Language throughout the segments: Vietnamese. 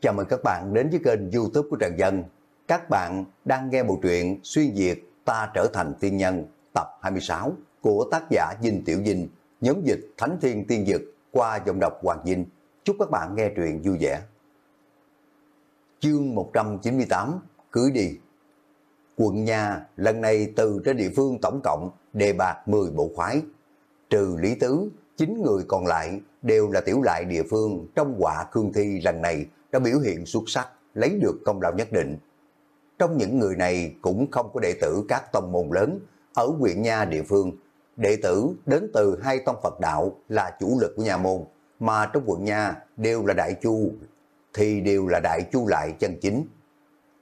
Chào mừng các bạn đến với kênh youtube của Trần Dân. Các bạn đang nghe bộ truyện Xuyên Việt Ta Trở Thành Tiên Nhân tập 26 của tác giả Dinh Tiểu Dinh, nhóm dịch Thánh Thiên Tiên Dực qua dòng đọc Hoàng Dinh. Chúc các bạn nghe truyện vui vẻ. Chương 198 Cưới đi Quận nhà lần này từ trên địa phương tổng cộng đề bạc 10 bộ khoái. Trừ Lý Tứ, 9 người còn lại đều là tiểu lại địa phương trong quả cương thi lần này đã biểu hiện xuất sắc, lấy được công lao nhất định. Trong những người này cũng không có đệ tử các tông môn lớn, ở huyện Nha địa phương, đệ tử đến từ hai tông Phật đạo là chủ lực của nhà môn, mà trong quận Nha đều là đại chu, thì đều là đại chu lại chân chính.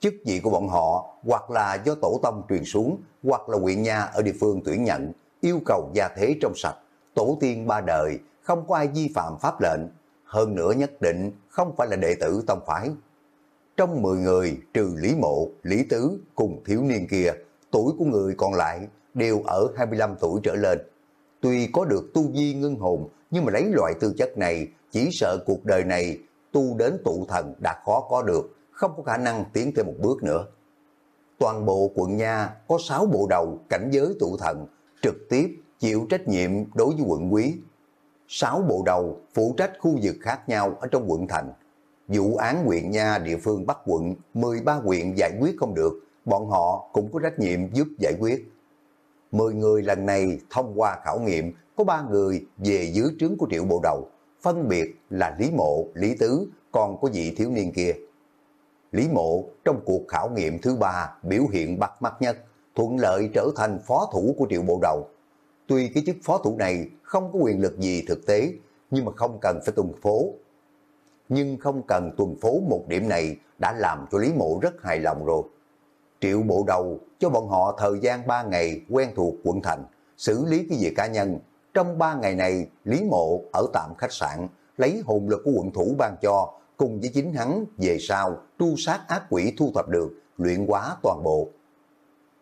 Chức vị của bọn họ hoặc là do tổ tông truyền xuống, hoặc là huyện Nha ở địa phương tuyển nhận, yêu cầu gia thế trong sạch, tổ tiên ba đời, không có ai vi phạm pháp lệnh, hơn nữa nhất định không phải là đệ tử tông phái. Trong 10 người trừ Lý Mộ, Lý Tứ cùng thiếu niên kia, tuổi của người còn lại đều ở 25 tuổi trở lên. Tuy có được tu vi ngưng hồn, nhưng mà lấy loại tư chất này, chỉ sợ cuộc đời này tu đến tụ thần đã khó có được, không có khả năng tiến thêm một bước nữa. Toàn bộ quận Nha có 6 bộ đầu cảnh giới tụ thần, trực tiếp chịu trách nhiệm đối với quận quý, sáu bộ đầu phụ trách khu vực khác nhau ở trong quận thành. Vụ án huyện nha địa phương Bắc quận, 13 huyện giải quyết không được, bọn họ cũng có trách nhiệm giúp giải quyết. 10 người lần này thông qua khảo nghiệm, có 3 người về dưới trướng của triệu bộ đầu, phân biệt là Lý Mộ, Lý Tứ, còn có vị thiếu niên kia. Lý Mộ trong cuộc khảo nghiệm thứ ba biểu hiện bắt mắt nhất, thuận lợi trở thành phó thủ của triệu bộ đầu. Tuy cái chức phó thủ này không có quyền lực gì thực tế, nhưng mà không cần phải tuần phố. Nhưng không cần tuần phố một điểm này đã làm cho Lý Mộ rất hài lòng rồi. Triệu bộ đầu cho bọn họ thời gian 3 ngày quen thuộc quận thành, xử lý cái việc cá nhân. Trong 3 ngày này, Lý Mộ ở tạm khách sạn, lấy hồn lực của quận thủ ban cho, cùng với chính hắn về sau tru sát ác quỷ thu thập được, luyện hóa toàn bộ.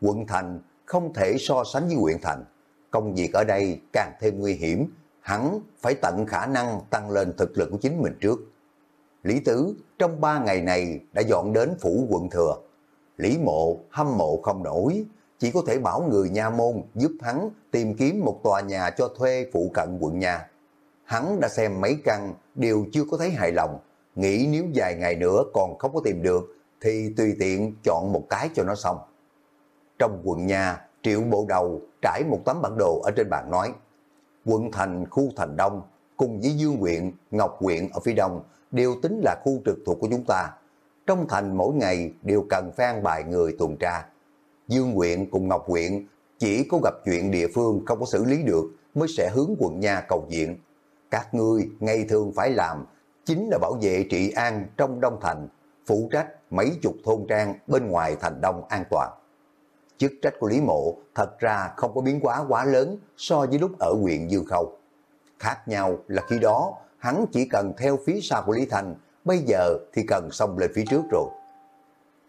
Quận thành không thể so sánh với huyện thành công việc ở đây càng thêm nguy hiểm, hắn phải tận khả năng tăng lên thực lực của chính mình trước. Lý Tứ trong ba ngày này đã dọn đến phủ quận thừa. Lý Mộ hâm mộ không nổi, chỉ có thể bảo người nha môn giúp hắn tìm kiếm một tòa nhà cho thuê phụ cận quận nhà. Hắn đã xem mấy căn đều chưa có thấy hài lòng, nghĩ nếu vài ngày nữa còn không có tìm được thì tùy tiện chọn một cái cho nó xong. Trong quận nhà, triệu bộ đầu trải một tấm bản đồ ở trên bàn nói, quận thành khu thành đông cùng với Dương huyện, Ngọc huyện ở phía đông đều tính là khu trực thuộc của chúng ta. Trong thành mỗi ngày đều cần phan bài người tuần tra. Dương huyện cùng Ngọc huyện chỉ có gặp chuyện địa phương không có xử lý được mới sẽ hướng quận nhà cầu viện. Các ngươi ngày thường phải làm chính là bảo vệ trị an trong đông thành, phụ trách mấy chục thôn trang bên ngoài thành đông an toàn chức trách của Lý Mộ thật ra không có biến quá quá lớn so với lúc ở huyện Dư Khâu. Khác nhau là khi đó hắn chỉ cần theo phía sau của Lý Thành, bây giờ thì cần xông lên phía trước rồi.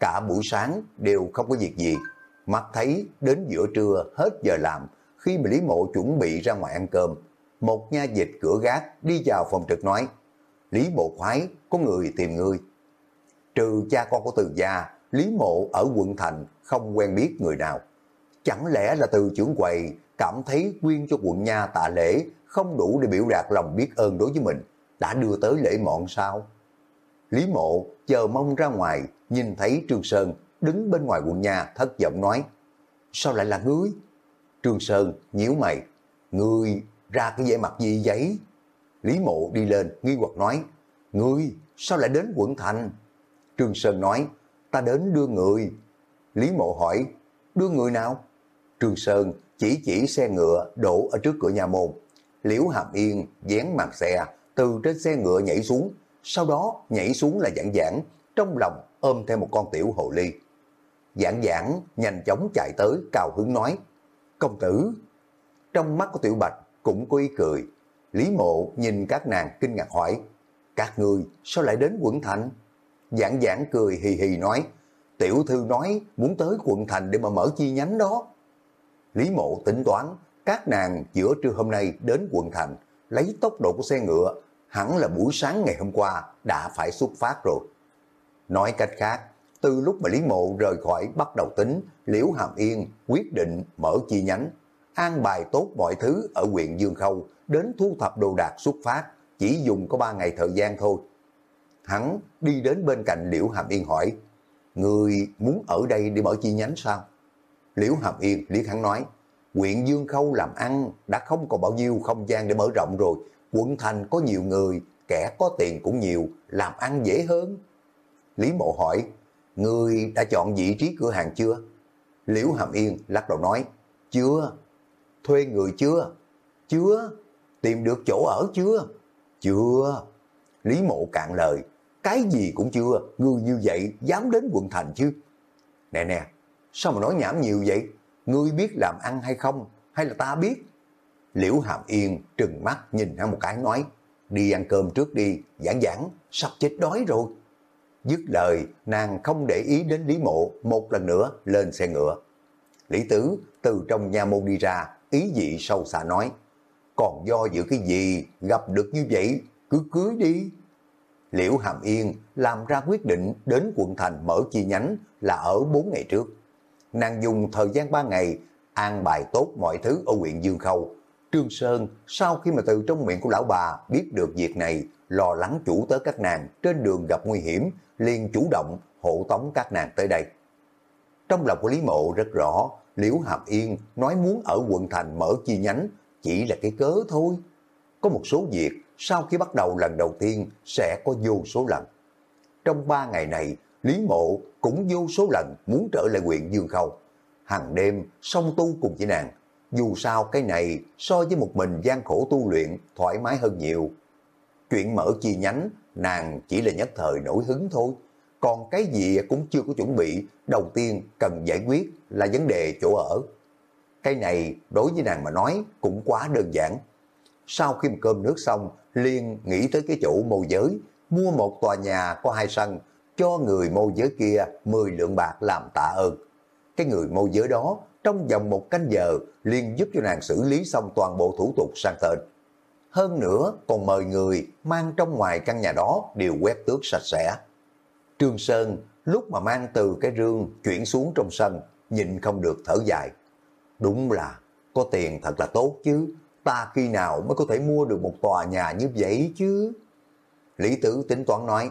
Cả buổi sáng đều không có việc gì, mắt thấy đến giữa trưa hết giờ làm, khi mà Lý Mộ chuẩn bị ra ngoài ăn cơm, một nha dịch cửa gác đi vào phòng trực nói, Lý Bộ khoái, có người tìm ngươi. Trừ cha con của từ gia, Lý Mộ ở quận thành không quen biết người nào. Chẳng lẽ là từ trưởng quầy cảm thấy quyên cho quận nha tạ lễ không đủ để biểu đạt lòng biết ơn đối với mình, đã đưa tới lễ mọn sao? Lý Mộ chờ mong ra ngoài, nhìn thấy Trương Sơn đứng bên ngoài quận nhà thất vọng nói, sao lại là ngươi? Trương Sơn nhíu mày, ngươi ra cái vẻ mặt gì vậy? Lý Mộ đi lên nghi hoặc nói, ngươi sao lại đến quận thành? Trương Sơn nói, ta đến đưa người. Lý Mộ hỏi, đưa người nào? Trương Sơn chỉ chỉ xe ngựa đổ ở trước cửa nhà môn. Liễu Hàm Yên dán mặt xe, từ trên xe ngựa nhảy xuống, sau đó nhảy xuống là giảng giảng, trong lòng ôm theo một con tiểu hồ ly. Giảng giảng nhanh chóng chạy tới cào hứng nói, công tử. Trong mắt của tiểu bạch cũng có ý cười. Lý mộ nhìn các nàng kinh ngạc hỏi, các người sao lại đến quận thành? Giảng giảng cười hì hì nói, tiểu thư nói muốn tới quận thành để mà mở chi nhánh đó. Lý mộ tính toán, các nàng giữa trưa hôm nay đến quận thành, lấy tốc độ của xe ngựa, hẳn là buổi sáng ngày hôm qua đã phải xuất phát rồi. Nói cách khác, từ lúc mà Lý Mộ rời khỏi bắt đầu tính, Liễu Hàm Yên quyết định mở chi nhánh, an bài tốt mọi thứ ở huyện Dương Khâu, đến thu thập đồ đạc xuất phát, chỉ dùng có 3 ngày thời gian thôi. Hắn đi đến bên cạnh Liễu Hàm Yên hỏi, Người muốn ở đây để mở chi nhánh sao? Liễu Hàm Yên liếc hắn nói, huyện Dương Khâu làm ăn đã không còn bao nhiêu không gian để mở rộng rồi, quận thành có nhiều người, kẻ có tiền cũng nhiều, làm ăn dễ hơn. Lý Mộ hỏi, người đã chọn vị trí cửa hàng chưa? Liễu Hàm Yên lắc đầu nói, chưa. Thuê người chưa? Chưa. Tìm được chỗ ở chưa? Chưa. Lý Mộ cạn lời, cái gì cũng chưa, ngươi như vậy dám đến quận thành chứ? Nè nè, sao mà nói nhảm nhiều vậy? Ngươi biết làm ăn hay không? Hay là ta biết? Liễu Hàm Yên trừng mắt nhìn hắn một cái nói, đi ăn cơm trước đi, giảng giảng, sắp chết đói rồi. Dứt lời, nàng không để ý đến Lý Mộ, một lần nữa lên xe ngựa. Lý Tứ từ trong nhà môn đi ra, ý dị sâu xa nói, còn do dự cái gì, gặp được như vậy, cứ cưới đi. Liễu Hàm Yên làm ra quyết định đến quận thành mở chi nhánh là ở 4 ngày trước. Nàng dùng thời gian 3 ngày an bài tốt mọi thứ ở huyện Dương Khâu. Trương Sơn sau khi mà từ trong miệng của lão bà biết được việc này, lo lắng chủ tới các nàng trên đường gặp nguy hiểm, liền chủ động hộ tống các nàng tới đây. Trong lòng của Lý Mộ rất rõ, Liễu Hàm Yên nói muốn ở quận thành mở chi nhánh chỉ là cái cớ thôi. Có một số việc sau khi bắt đầu lần đầu tiên sẽ có vô số lần. Trong ba ngày này, Lý Mộ cũng vô số lần muốn trở lại huyện Dương Khâu. Hàng đêm, song tu cùng với nàng. Dù sao cái này so với một mình gian khổ tu luyện thoải mái hơn nhiều. Chuyện mở chi nhánh, nàng chỉ là nhất thời nổi hứng thôi. Còn cái gì cũng chưa có chuẩn bị, đầu tiên cần giải quyết là vấn đề chỗ ở. Cái này đối với nàng mà nói cũng quá đơn giản. Sau khi mà cơm nước xong, liền nghĩ tới cái chỗ môi giới, mua một tòa nhà có hai sân, cho người môi giới kia 10 lượng bạc làm tạ ơn. Cái người môi giới đó trong vòng một canh giờ liền giúp cho nàng xử lý xong toàn bộ thủ tục sang tên. Hơn nữa còn mời người mang trong ngoài căn nhà đó đều quét tước sạch sẽ. Trương Sơn lúc mà mang từ cái rương chuyển xuống trong sân, nhìn không được thở dài. Đúng là có tiền thật là tốt chứ, ta khi nào mới có thể mua được một tòa nhà như vậy chứ? Lý Tử tính toán nói,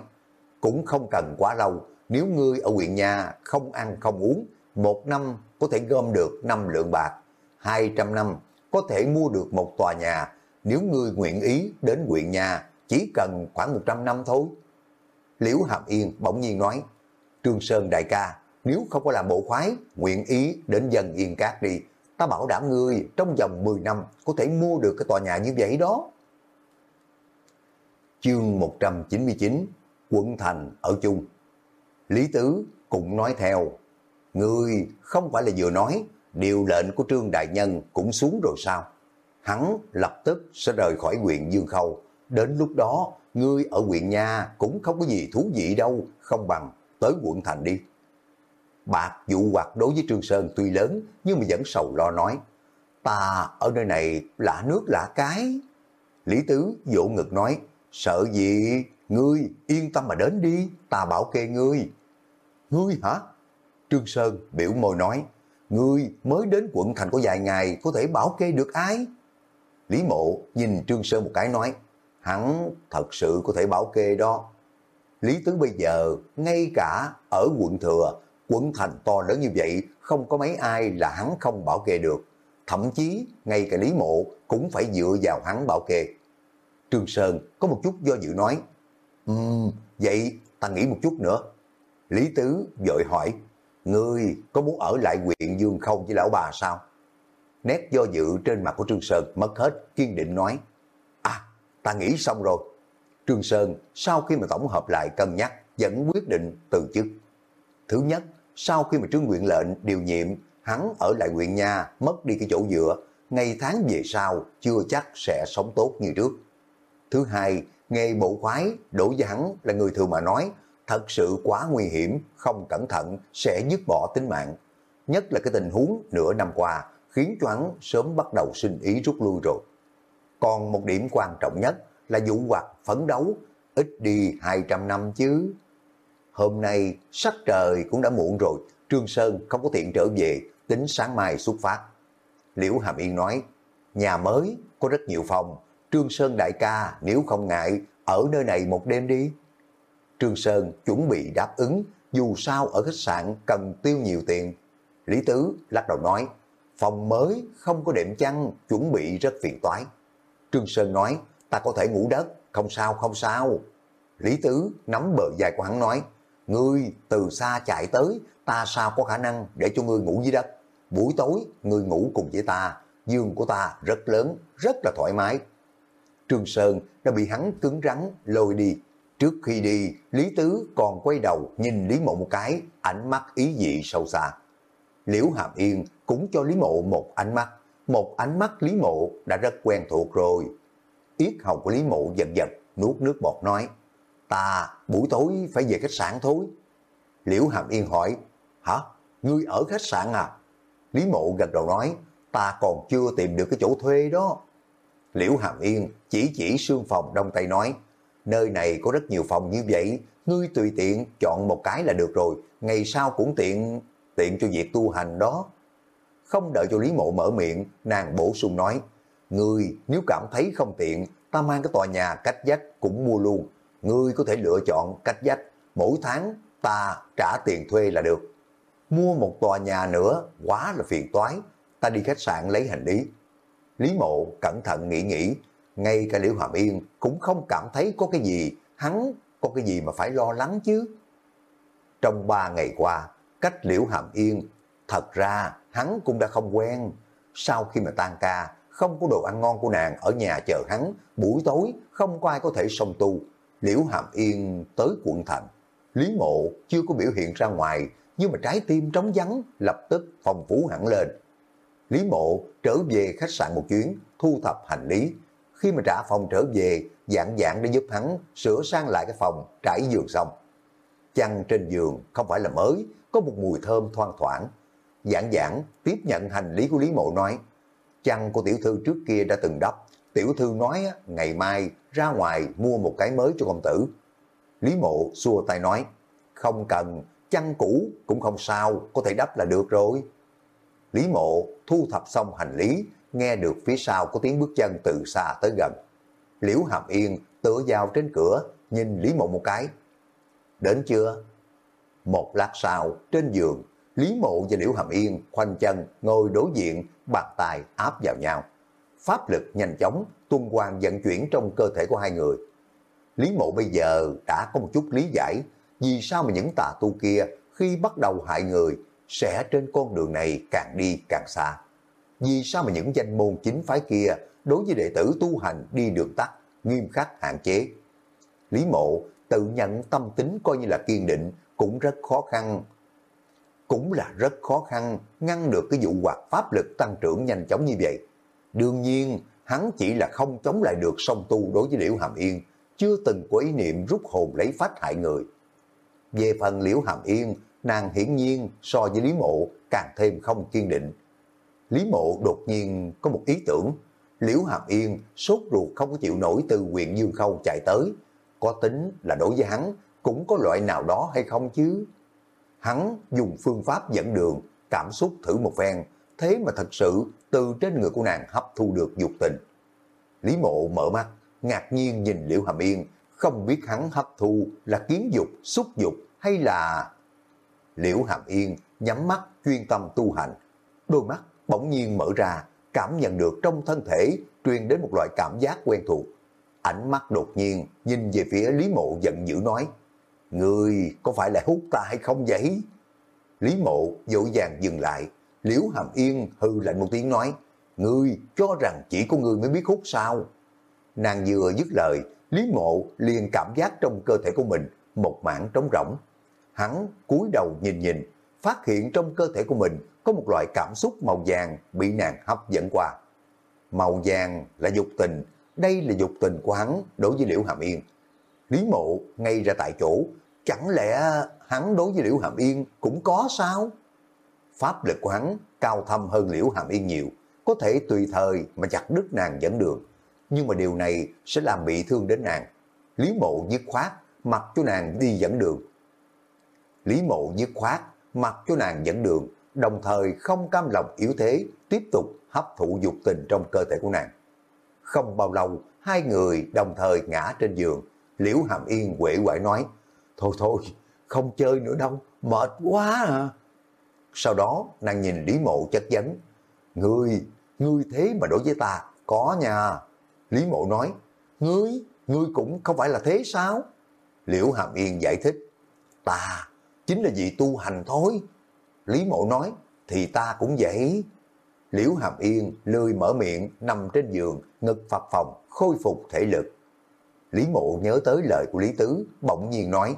cũng không cần quá lâu, nếu ngươi ở huyện nhà không ăn không uống, một năm có thể gom được 5 lượng bạc, 200 năm có thể mua được một tòa nhà, nếu ngươi nguyện ý đến huyện nhà chỉ cần khoảng 100 năm thôi. Liễu Hàm Yên bỗng nhiên nói, Trương Sơn đại ca, nếu không có làm bộ khoái, nguyện ý đến dân Yên Cát đi, ta bảo đảm ngươi trong vòng 10 năm có thể mua được cái tòa nhà như vậy đó. Chương 199 Quận Thành ở chung Lý Tứ cũng nói theo Ngươi không phải là vừa nói điều lệnh của Trương Đại Nhân cũng xuống rồi sao? Hắn lập tức sẽ rời khỏi huyện Dương Khâu. Đến lúc đó, ngươi ở huyện nhà cũng không có gì thú vị đâu, không bằng tới quận thành đi. Bạc dụ hoặc đối với Trương Sơn tuy lớn nhưng mà vẫn sầu lo nói. Ta ở nơi này lạ nước lạ cái. Lý Tứ vỗ ngực nói, sợ gì, ngươi yên tâm mà đến đi, ta bảo kê ngươi. Ngươi hả? Trương Sơn biểu môi nói, ngươi mới đến quận thành có vài ngày có thể bảo kê được ai? Lý Mộ nhìn Trương Sơn một cái nói, hắn thật sự có thể bảo kê đó. Lý Tứ bây giờ, ngay cả ở quận Thừa, quận thành to lớn như vậy, không có mấy ai là hắn không bảo kê được. Thậm chí, ngay cả Lý Mộ cũng phải dựa vào hắn bảo kê. Trương Sơn có một chút do dự nói, um, vậy ta nghĩ một chút nữa. Lý Tứ vội hỏi, Ngươi có muốn ở lại huyện Dương không với lão bà sao? Nét do dự trên mặt của Trương Sơn mất hết, kiên định nói, À, ta nghĩ xong rồi. Trương Sơn sau khi mà tổng hợp lại cân nhắc, vẫn quyết định từ chức. Thứ nhất, sau khi mà Trương Nguyện lệnh điều nhiệm, hắn ở lại huyện nhà, mất đi cái chỗ dựa, ngày tháng về sau chưa chắc sẽ sống tốt như trước. Thứ hai, nghề bộ khoái đối với hắn là người thường mà nói, thật sự quá nguy hiểm, không cẩn thận sẽ dứt bỏ tính mạng. Nhất là cái tình huống nửa năm qua khiến cho hắn sớm bắt đầu sinh ý rút lui rồi. Còn một điểm quan trọng nhất là vụ hoạt phấn đấu, ít đi 200 năm chứ hôm nay sắc trời cũng đã muộn rồi, Trương Sơn không có tiện trở về, tính sáng mai xuất phát. Liễu Hàm Yên nói, nhà mới có rất nhiều phòng, Trương Sơn đại ca nếu không ngại, ở nơi này một đêm đi. Trương Sơn chuẩn bị đáp ứng, dù sao ở khách sạn cần tiêu nhiều tiền. Lý Tứ lắc đầu nói, phòng mới không có đệm chăn, chuẩn bị rất phiền toái. Trương Sơn nói, ta có thể ngủ đất, không sao không sao. Lý Tứ nắm bờ dài của hắn nói, ngươi từ xa chạy tới, ta sao có khả năng để cho ngươi ngủ dưới đất. Buổi tối, ngươi ngủ cùng với ta, giường của ta rất lớn, rất là thoải mái. Trương Sơn đã bị hắn cứng rắn lôi đi. Trước khi đi, Lý Tứ còn quay đầu nhìn Lý Mộ một cái, ánh mắt ý dị sâu xa. Liễu Hàm Yên cũng cho Lý Mộ một ánh mắt, một ánh mắt Lý Mộ đã rất quen thuộc rồi. Yết hầu của Lý Mộ giật giật, nuốt nước bọt nói, ta buổi tối phải về khách sạn thôi. Liễu Hàm Yên hỏi, hả, ngươi ở khách sạn à? Lý Mộ gật đầu nói, ta còn chưa tìm được cái chỗ thuê đó. Liễu Hàm Yên chỉ chỉ sương phòng đông tay nói, nơi này có rất nhiều phòng như vậy, ngươi tùy tiện chọn một cái là được rồi, ngày sau cũng tiện, tiện cho việc tu hành đó. Không đợi cho Lý Mộ mở miệng, nàng bổ sung nói, ngươi nếu cảm thấy không tiện, ta mang cái tòa nhà cách dách cũng mua luôn, ngươi có thể lựa chọn cách dách, mỗi tháng ta trả tiền thuê là được. Mua một tòa nhà nữa, quá là phiền toái, ta đi khách sạn lấy hành lý. Lý Mộ cẩn thận nghĩ nghĩ, ngay cả Liễu Hàm Yên cũng không cảm thấy có cái gì, hắn có cái gì mà phải lo lắng chứ. Trong ba ngày qua, cách Liễu Hàm Yên, thật ra hắn cũng đã không quen. Sau khi mà tan ca, không có đồ ăn ngon của nàng ở nhà chờ hắn, buổi tối không có ai có thể song tu. Liễu Hàm Yên tới quận thành. Lý Mộ chưa có biểu hiện ra ngoài, nhưng mà trái tim trống vắng lập tức phòng phú hẳn lên. Lý Mộ trở về khách sạn một chuyến, thu thập hành lý. Khi mà trả phòng trở về, dạng dạng để giúp hắn sửa sang lại cái phòng, trải giường xong. Chăn trên giường không phải là mới, có một mùi thơm thoang thoảng. Dạng dạng tiếp nhận hành lý của Lý Mộ nói, chăn của tiểu thư trước kia đã từng đắp, tiểu thư nói ngày mai ra ngoài mua một cái mới cho công tử. Lý Mộ xua tay nói, không cần, chăn cũ cũng không sao, có thể đắp là được rồi. Lý Mộ thu thập xong hành lý, nghe được phía sau có tiếng bước chân từ xa tới gần. Liễu Hàm Yên tựa vào trên cửa, nhìn Lý Mộ một cái. Đến chưa? Một lát sau, trên giường, Lý Mộ và Liễu Hàm Yên khoanh chân ngồi đối diện, bàn tay áp vào nhau. Pháp lực nhanh chóng, tuân quang vận chuyển trong cơ thể của hai người. Lý Mộ bây giờ đã có một chút lý giải vì sao mà những tà tu kia khi bắt đầu hại người sẽ trên con đường này càng đi càng xa. Vì sao mà những danh môn chính phái kia đối với đệ tử tu hành đi đường tắt, nghiêm khắc hạn chế. Lý mộ tự nhận tâm tính coi như là kiên định cũng rất khó khăn. Cũng là rất khó khăn ngăn được cái vụ hoạt pháp lực tăng trưởng nhanh chóng như vậy. Đương nhiên, hắn chỉ là không chống lại được song tu đối với Liễu Hàm Yên, chưa từng có ý niệm rút hồn lấy phát hại người. Về phần Liễu Hàm Yên, nàng hiển nhiên so với Lý Mộ càng thêm không kiên định. Lý Mộ đột nhiên có một ý tưởng, Liễu Hàm Yên sốt ruột không có chịu nổi từ huyện Dương Khâu chạy tới, có tính là đối với hắn cũng có loại nào đó hay không chứ? Hắn dùng phương pháp dẫn đường, cảm xúc thử một phen, thế mà thật sự từ trên người của nàng hấp thu được dục tình. Lý Mộ mở mắt, ngạc nhiên nhìn Liễu Hàm Yên, không biết hắn hấp thu là kiến dục, xúc dục hay là Liễu Hàm Yên nhắm mắt chuyên tâm tu hành. Đôi mắt bỗng nhiên mở ra, cảm nhận được trong thân thể truyền đến một loại cảm giác quen thuộc. Ánh mắt đột nhiên nhìn về phía Lý Mộ giận dữ nói, Người có phải là hút ta hay không vậy? Lý Mộ dội vàng dừng lại, Liễu Hàm Yên hư lạnh một tiếng nói, Ngươi cho rằng chỉ có ngươi mới biết hút sao? Nàng vừa dứt lời, Lý Mộ liền cảm giác trong cơ thể của mình một mảng trống rỗng, Hắn cúi đầu nhìn nhìn, phát hiện trong cơ thể của mình có một loại cảm xúc màu vàng bị nàng hấp dẫn qua. Màu vàng là dục tình, đây là dục tình của hắn đối với Liễu Hàm Yên. Lý mộ ngay ra tại chỗ, chẳng lẽ hắn đối với Liễu Hàm Yên cũng có sao? Pháp lực của hắn cao thâm hơn Liễu Hàm Yên nhiều, có thể tùy thời mà chặt đứt nàng dẫn đường. Nhưng mà điều này sẽ làm bị thương đến nàng. Lý mộ dứt khoát, mặc cho nàng đi dẫn đường. Lý mộ dứt khoát, mặc cho nàng dẫn đường, đồng thời không cam lòng yếu thế, tiếp tục hấp thụ dục tình trong cơ thể của nàng. Không bao lâu, hai người đồng thời ngã trên giường, Liễu Hàm Yên quể quải nói, Thôi thôi, không chơi nữa đâu, mệt quá à. Sau đó, nàng nhìn Lý Mộ chất vấn, Ngươi, ngươi thế mà đối với ta, có nha. Lý Mộ nói, Ngươi, ngươi cũng không phải là thế sao? Liễu Hàm Yên giải thích, Ta chính là vì tu hành thôi. Lý Mộ nói, thì ta cũng vậy. Liễu Hàm Yên lười mở miệng nằm trên giường, ngực phập phòng, khôi phục thể lực. Lý Mộ nhớ tới lời của Lý Tứ, bỗng nhiên nói,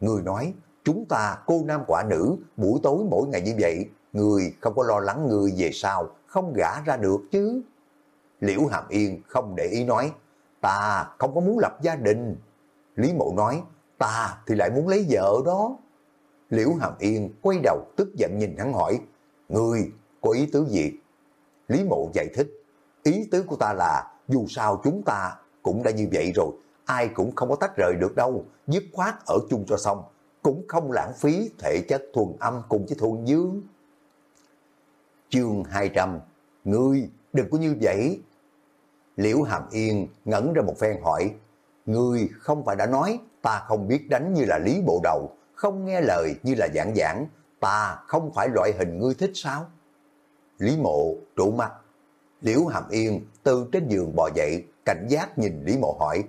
Người nói, chúng ta cô nam quả nữ, buổi tối mỗi ngày như vậy, người không có lo lắng người về sau, không gả ra được chứ. Liễu Hàm Yên không để ý nói, ta không có muốn lập gia đình. Lý Mộ nói, ta thì lại muốn lấy vợ đó. Liễu Hàm Yên quay đầu tức giận nhìn hắn hỏi, Người có ý tứ gì? Lý Mộ giải thích, ý tứ của ta là dù sao chúng ta cũng đã như vậy rồi, ai cũng không có tách rời được đâu, dứt khoát ở chung cho xong, cũng không lãng phí thể chất thuần âm cùng với thuần dương. Chương 200 Ngươi đừng có như vậy. Liễu Hàm Yên ngẩn ra một phen hỏi, Ngươi không phải đã nói ta không biết đánh như là lý bộ đầu, không nghe lời như là giảng giảng, ta không phải loại hình ngươi thích sao? Lý mộ trụ mặt Liễu Hàm Yên từ trên giường bò dậy, cảnh giác nhìn Lý mộ hỏi,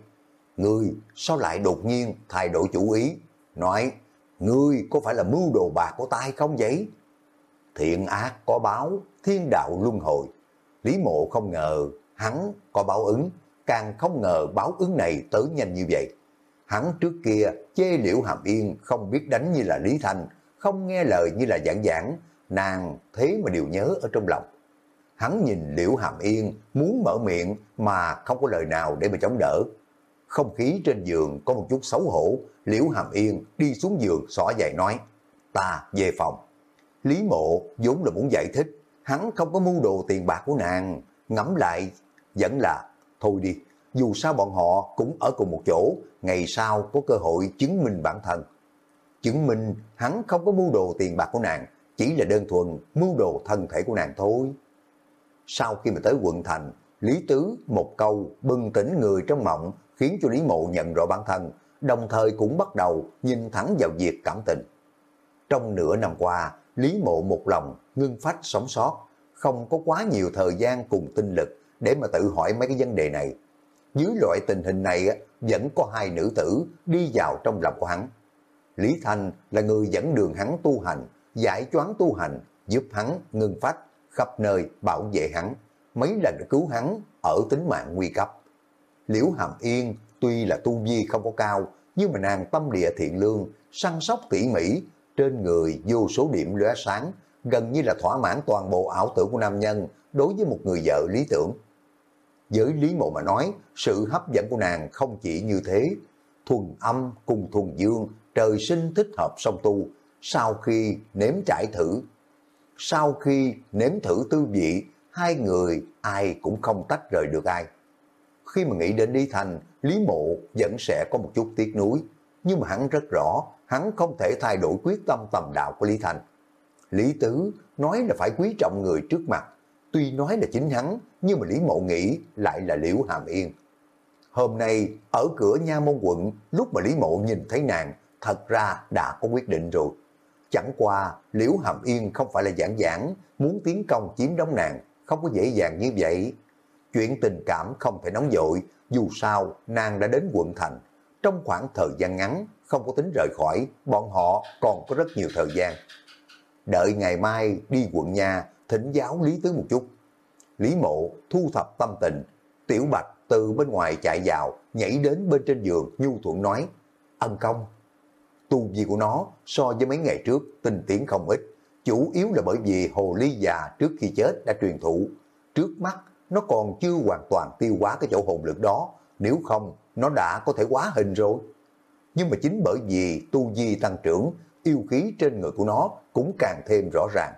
Ngươi sao lại đột nhiên thay đổi chủ ý? Nói, ngươi có phải là mưu đồ bạc của ta hay không vậy? Thiện ác có báo, thiên đạo luân hồi. Lý mộ không ngờ hắn có báo ứng, càng không ngờ báo ứng này tới nhanh như vậy. Hắn trước kia chê liễu hàm yên không biết đánh như là Lý Thanh, không nghe lời như là giảng giảng, nàng thế mà đều nhớ ở trong lòng. Hắn nhìn liễu hàm yên muốn mở miệng mà không có lời nào để mà chống đỡ. Không khí trên giường có một chút xấu hổ, liễu hàm yên đi xuống giường xỏ giày nói, ta về phòng. Lý mộ vốn là muốn giải thích, hắn không có mưu đồ tiền bạc của nàng, ngẫm lại vẫn là, thôi đi, dù sao bọn họ cũng ở cùng một chỗ, ngày sau có cơ hội chứng minh bản thân. Chứng minh hắn không có mưu đồ tiền bạc của nàng, chỉ là đơn thuần mưu đồ thân thể của nàng thôi. Sau khi mà tới quận thành, Lý Tứ một câu bừng tỉnh người trong mộng khiến cho Lý Mộ nhận rõ bản thân, đồng thời cũng bắt đầu nhìn thẳng vào việc cảm tình. Trong nửa năm qua, Lý Mộ một lòng ngưng phách sống sót, không có quá nhiều thời gian cùng tinh lực để mà tự hỏi mấy cái vấn đề này. Dưới loại tình hình này vẫn có hai nữ tử đi vào trong lòng của hắn. Lý Thanh là người dẫn đường hắn tu hành, giải choán tu hành, giúp hắn ngưng phách, khắp nơi bảo vệ hắn, mấy lần cứu hắn ở tính mạng nguy cấp. Liễu Hàm Yên tuy là tu vi không có cao, nhưng mà nàng tâm địa thiện lương, săn sóc tỉ mỉ, trên người vô số điểm lóe sáng, gần như là thỏa mãn toàn bộ ảo tưởng của nam nhân đối với một người vợ lý tưởng. Với Lý Mộ mà nói, sự hấp dẫn của nàng không chỉ như thế. Thuần âm cùng thuần dương, trời sinh thích hợp song tu, sau khi nếm trải thử. Sau khi nếm thử tư vị, hai người ai cũng không tách rời được ai. Khi mà nghĩ đến Lý Thành, Lý Mộ vẫn sẽ có một chút tiếc nuối, nhưng mà hắn rất rõ, hắn không thể thay đổi quyết tâm tầm đạo của Lý Thành. Lý Tứ nói là phải quý trọng người trước mặt, tuy nói là chính hắn, nhưng mà Lý Mộ nghĩ lại là Liễu Hàm Yên. Hôm nay, ở cửa nha môn quận, lúc mà Lý Mộ nhìn thấy nàng, thật ra đã có quyết định rồi. Chẳng qua, Liễu Hàm Yên không phải là giảng giảng, muốn tiến công chiếm đóng nàng, không có dễ dàng như vậy. Chuyện tình cảm không thể nóng dội, dù sao nàng đã đến quận thành. Trong khoảng thời gian ngắn, không có tính rời khỏi, bọn họ còn có rất nhiều thời gian. Đợi ngày mai đi quận nhà, thỉnh giáo Lý Tứ một chút. Lý Mộ thu thập tâm tình, Tiểu Bạch từ bên ngoài chạy vào, nhảy đến bên trên giường, nhu thuận nói, ân công. Tu vi của nó so với mấy ngày trước tinh tiến không ít, chủ yếu là bởi vì hồ ly già trước khi chết đã truyền thụ. Trước mắt, nó còn chưa hoàn toàn tiêu hóa cái chỗ hồn lực đó, nếu không, nó đã có thể hóa hình rồi. Nhưng mà chính bởi vì tu di tăng trưởng, yêu khí trên người của nó cũng càng thêm rõ ràng.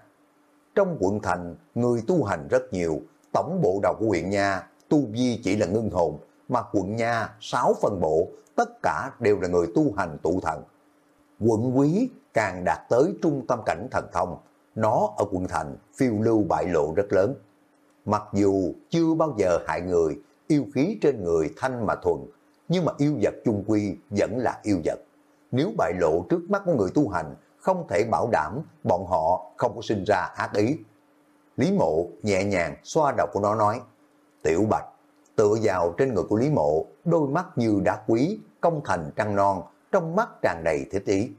Trong quận thành, người tu hành rất nhiều, tổng bộ đầu của huyện nha, tu vi chỉ là ngưng hồn, mà quận nha, sáu phân bộ, tất cả đều là người tu hành tụ thần. Quận quý càng đạt tới trung tâm cảnh thần thông, nó ở quận thành phiêu lưu bại lộ rất lớn. Mặc dù chưa bao giờ hại người, yêu khí trên người thanh mà thuần, nhưng mà yêu vật chung quy vẫn là yêu vật. Nếu bại lộ trước mắt của người tu hành, không thể bảo đảm bọn họ không có sinh ra ác ý. Lý mộ nhẹ nhàng xoa đầu của nó nói, Tiểu Bạch, tựa vào trên người của Lý mộ, đôi mắt như đá quý, công thành trăng non, trong mắt tràn đầy thích ý.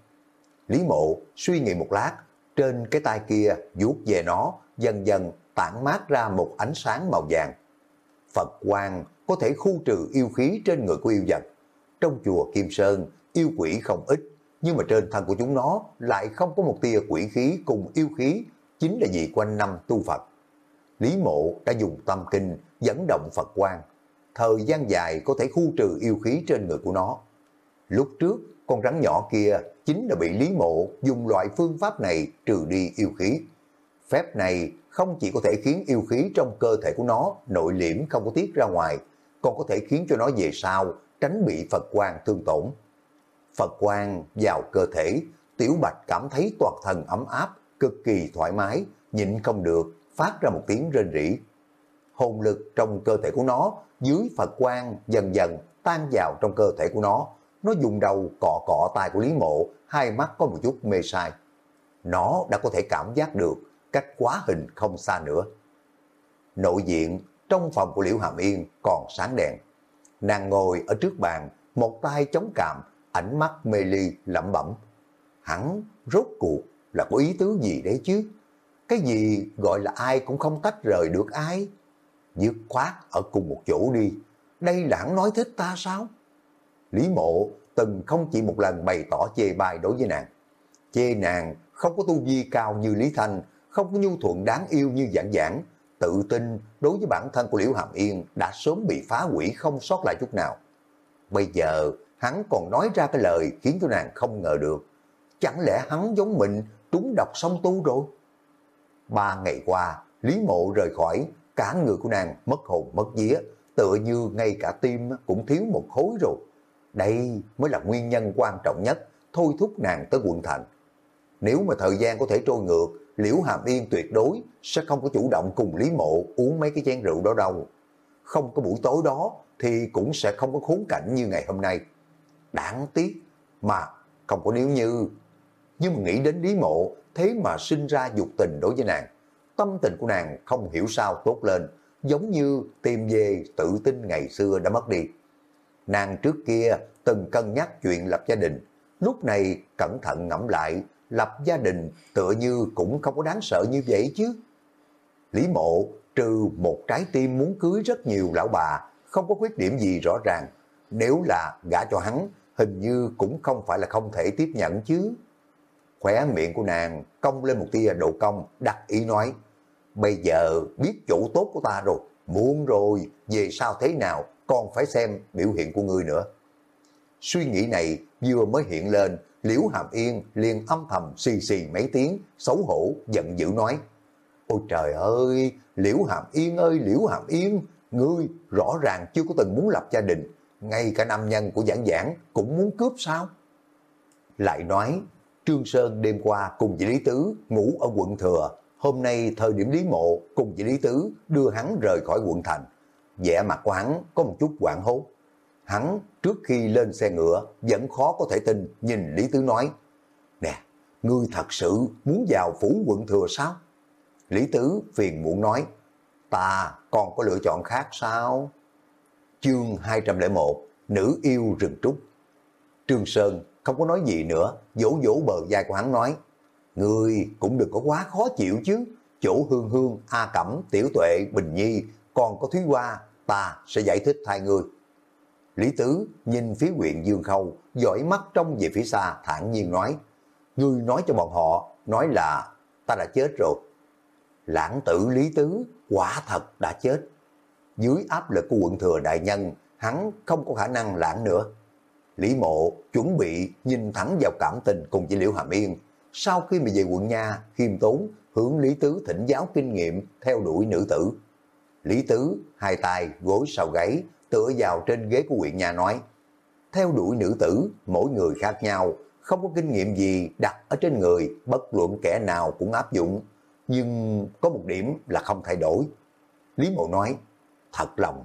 Lý mộ suy nghĩ một lát, trên cái tay kia vuốt về nó, dần dần tản mát ra một ánh sáng màu vàng. Phật quang có thể khu trừ yêu khí trên người của yêu vật. Trong chùa Kim Sơn, yêu quỷ không ít, nhưng mà trên thân của chúng nó lại không có một tia quỷ khí cùng yêu khí, chính là vì quanh năm tu Phật. Lý mộ đã dùng tâm kinh dẫn động Phật quang, thời gian dài có thể khu trừ yêu khí trên người của nó. Lúc trước, con rắn nhỏ kia chính là bị Lý Mộ dùng loại phương pháp này trừ đi yêu khí. Phép này không chỉ có thể khiến yêu khí trong cơ thể của nó nội liễm không có tiết ra ngoài, còn có thể khiến cho nó về sau tránh bị Phật quang thương tổn. Phật quang vào cơ thể, Tiểu Bạch cảm thấy toàn thân ấm áp, cực kỳ thoải mái, nhịn không được, phát ra một tiếng rên rỉ. Hồn lực trong cơ thể của nó dưới Phật quang dần dần tan vào trong cơ thể của nó. Nó dùng đầu cọ cọ tay của Lý Mộ, hai mắt có một chút mê sai. Nó đã có thể cảm giác được cách quá hình không xa nữa. Nội diện trong phòng của Liễu Hàm Yên còn sáng đèn. Nàng ngồi ở trước bàn, một tay chống cằm, ánh mắt mê ly lẩm bẩm. Hắn rốt cuộc là có ý tứ gì đấy chứ? Cái gì gọi là ai cũng không tách rời được ai? Dứt khoát ở cùng một chỗ đi. Đây là hắn nói thích ta sao? Lý mộ từng không chỉ một lần bày tỏ chê bai đối với nàng. Chê nàng không có tu vi cao như Lý Thanh, không có nhu thuận đáng yêu như giảng giảng, tự tin đối với bản thân của Liễu Hàm Yên đã sớm bị phá hủy không sót lại chút nào. Bây giờ hắn còn nói ra cái lời khiến cho nàng không ngờ được. Chẳng lẽ hắn giống mình trúng độc song tu rồi? Ba ngày qua, Lý Mộ rời khỏi, cả người của nàng mất hồn mất vía, tựa như ngay cả tim cũng thiếu một khối rồi. Đây mới là nguyên nhân quan trọng nhất, thôi thúc nàng tới quận thành. Nếu mà thời gian có thể trôi ngược, Liễu Hàm Yên tuyệt đối sẽ không có chủ động cùng Lý Mộ uống mấy cái chén rượu đó đâu. Không có buổi tối đó thì cũng sẽ không có khốn cảnh như ngày hôm nay. Đáng tiếc mà không có nếu như. Nhưng mà nghĩ đến Lý Mộ thế mà sinh ra dục tình đối với nàng. Tâm tình của nàng không hiểu sao tốt lên, giống như tìm về tự tin ngày xưa đã mất đi. Nàng trước kia từng cân nhắc chuyện lập gia đình, lúc này cẩn thận ngẫm lại, lập gia đình tựa như cũng không có đáng sợ như vậy chứ. Lý mộ trừ một trái tim muốn cưới rất nhiều lão bà, không có khuyết điểm gì rõ ràng. Nếu là gả cho hắn, hình như cũng không phải là không thể tiếp nhận chứ. Khỏe miệng của nàng cong lên một tia độ cong, đặt ý nói, bây giờ biết chủ tốt của ta rồi, muốn rồi, về sao thế nào, còn phải xem biểu hiện của ngươi nữa. Suy nghĩ này vừa mới hiện lên, Liễu Hàm Yên liền âm thầm xì xì mấy tiếng, xấu hổ, giận dữ nói. Ôi trời ơi, Liễu Hàm Yên ơi, Liễu Hàm Yên, ngươi rõ ràng chưa có từng muốn lập gia đình, ngay cả nam nhân của giảng giảng cũng muốn cướp sao? Lại nói, Trương Sơn đêm qua cùng với Lý Tứ ngủ ở quận Thừa, hôm nay thời điểm Lý Mộ cùng với Lý Tứ đưa hắn rời khỏi quận thành. vẻ mặt của hắn có một chút quảng hốt. Hắn trước khi lên xe ngựa vẫn khó có thể tin nhìn Lý Tứ nói, Nè, ngươi thật sự muốn vào phủ quận Thừa sao? Lý Tứ phiền muộn nói, ta còn có lựa chọn khác sao? Chương 201, Nữ yêu rừng trúc Trương Sơn không có nói gì nữa, vỗ vỗ bờ vai của hắn nói, Ngươi cũng đừng có quá khó chịu chứ, chỗ hương hương, A Cẩm, Tiểu Tuệ, Bình Nhi, còn có Thúy Hoa, ta sẽ giải thích thay ngươi. Lý Tứ nhìn phía huyện Dương Khâu, dõi mắt trong về phía xa, thản nhiên nói, Ngươi nói cho bọn họ, nói là ta đã chết rồi. Lãng tử Lý Tứ quả thật đã chết. Dưới áp lực của quận thừa đại nhân, hắn không có khả năng lãng nữa. Lý Mộ chuẩn bị nhìn thẳng vào cảm tình cùng với Liễu Hàm Yên. Sau khi mà về quận Nha, khiêm tốn, hướng Lý Tứ thỉnh giáo kinh nghiệm theo đuổi nữ tử. Lý Tứ, hai tay gối sau gáy, tựa vào trên ghế của huyện nhà nói, theo đuổi nữ tử, mỗi người khác nhau, không có kinh nghiệm gì đặt ở trên người, bất luận kẻ nào cũng áp dụng. Nhưng có một điểm là không thay đổi. Lý Mộ nói, thật lòng.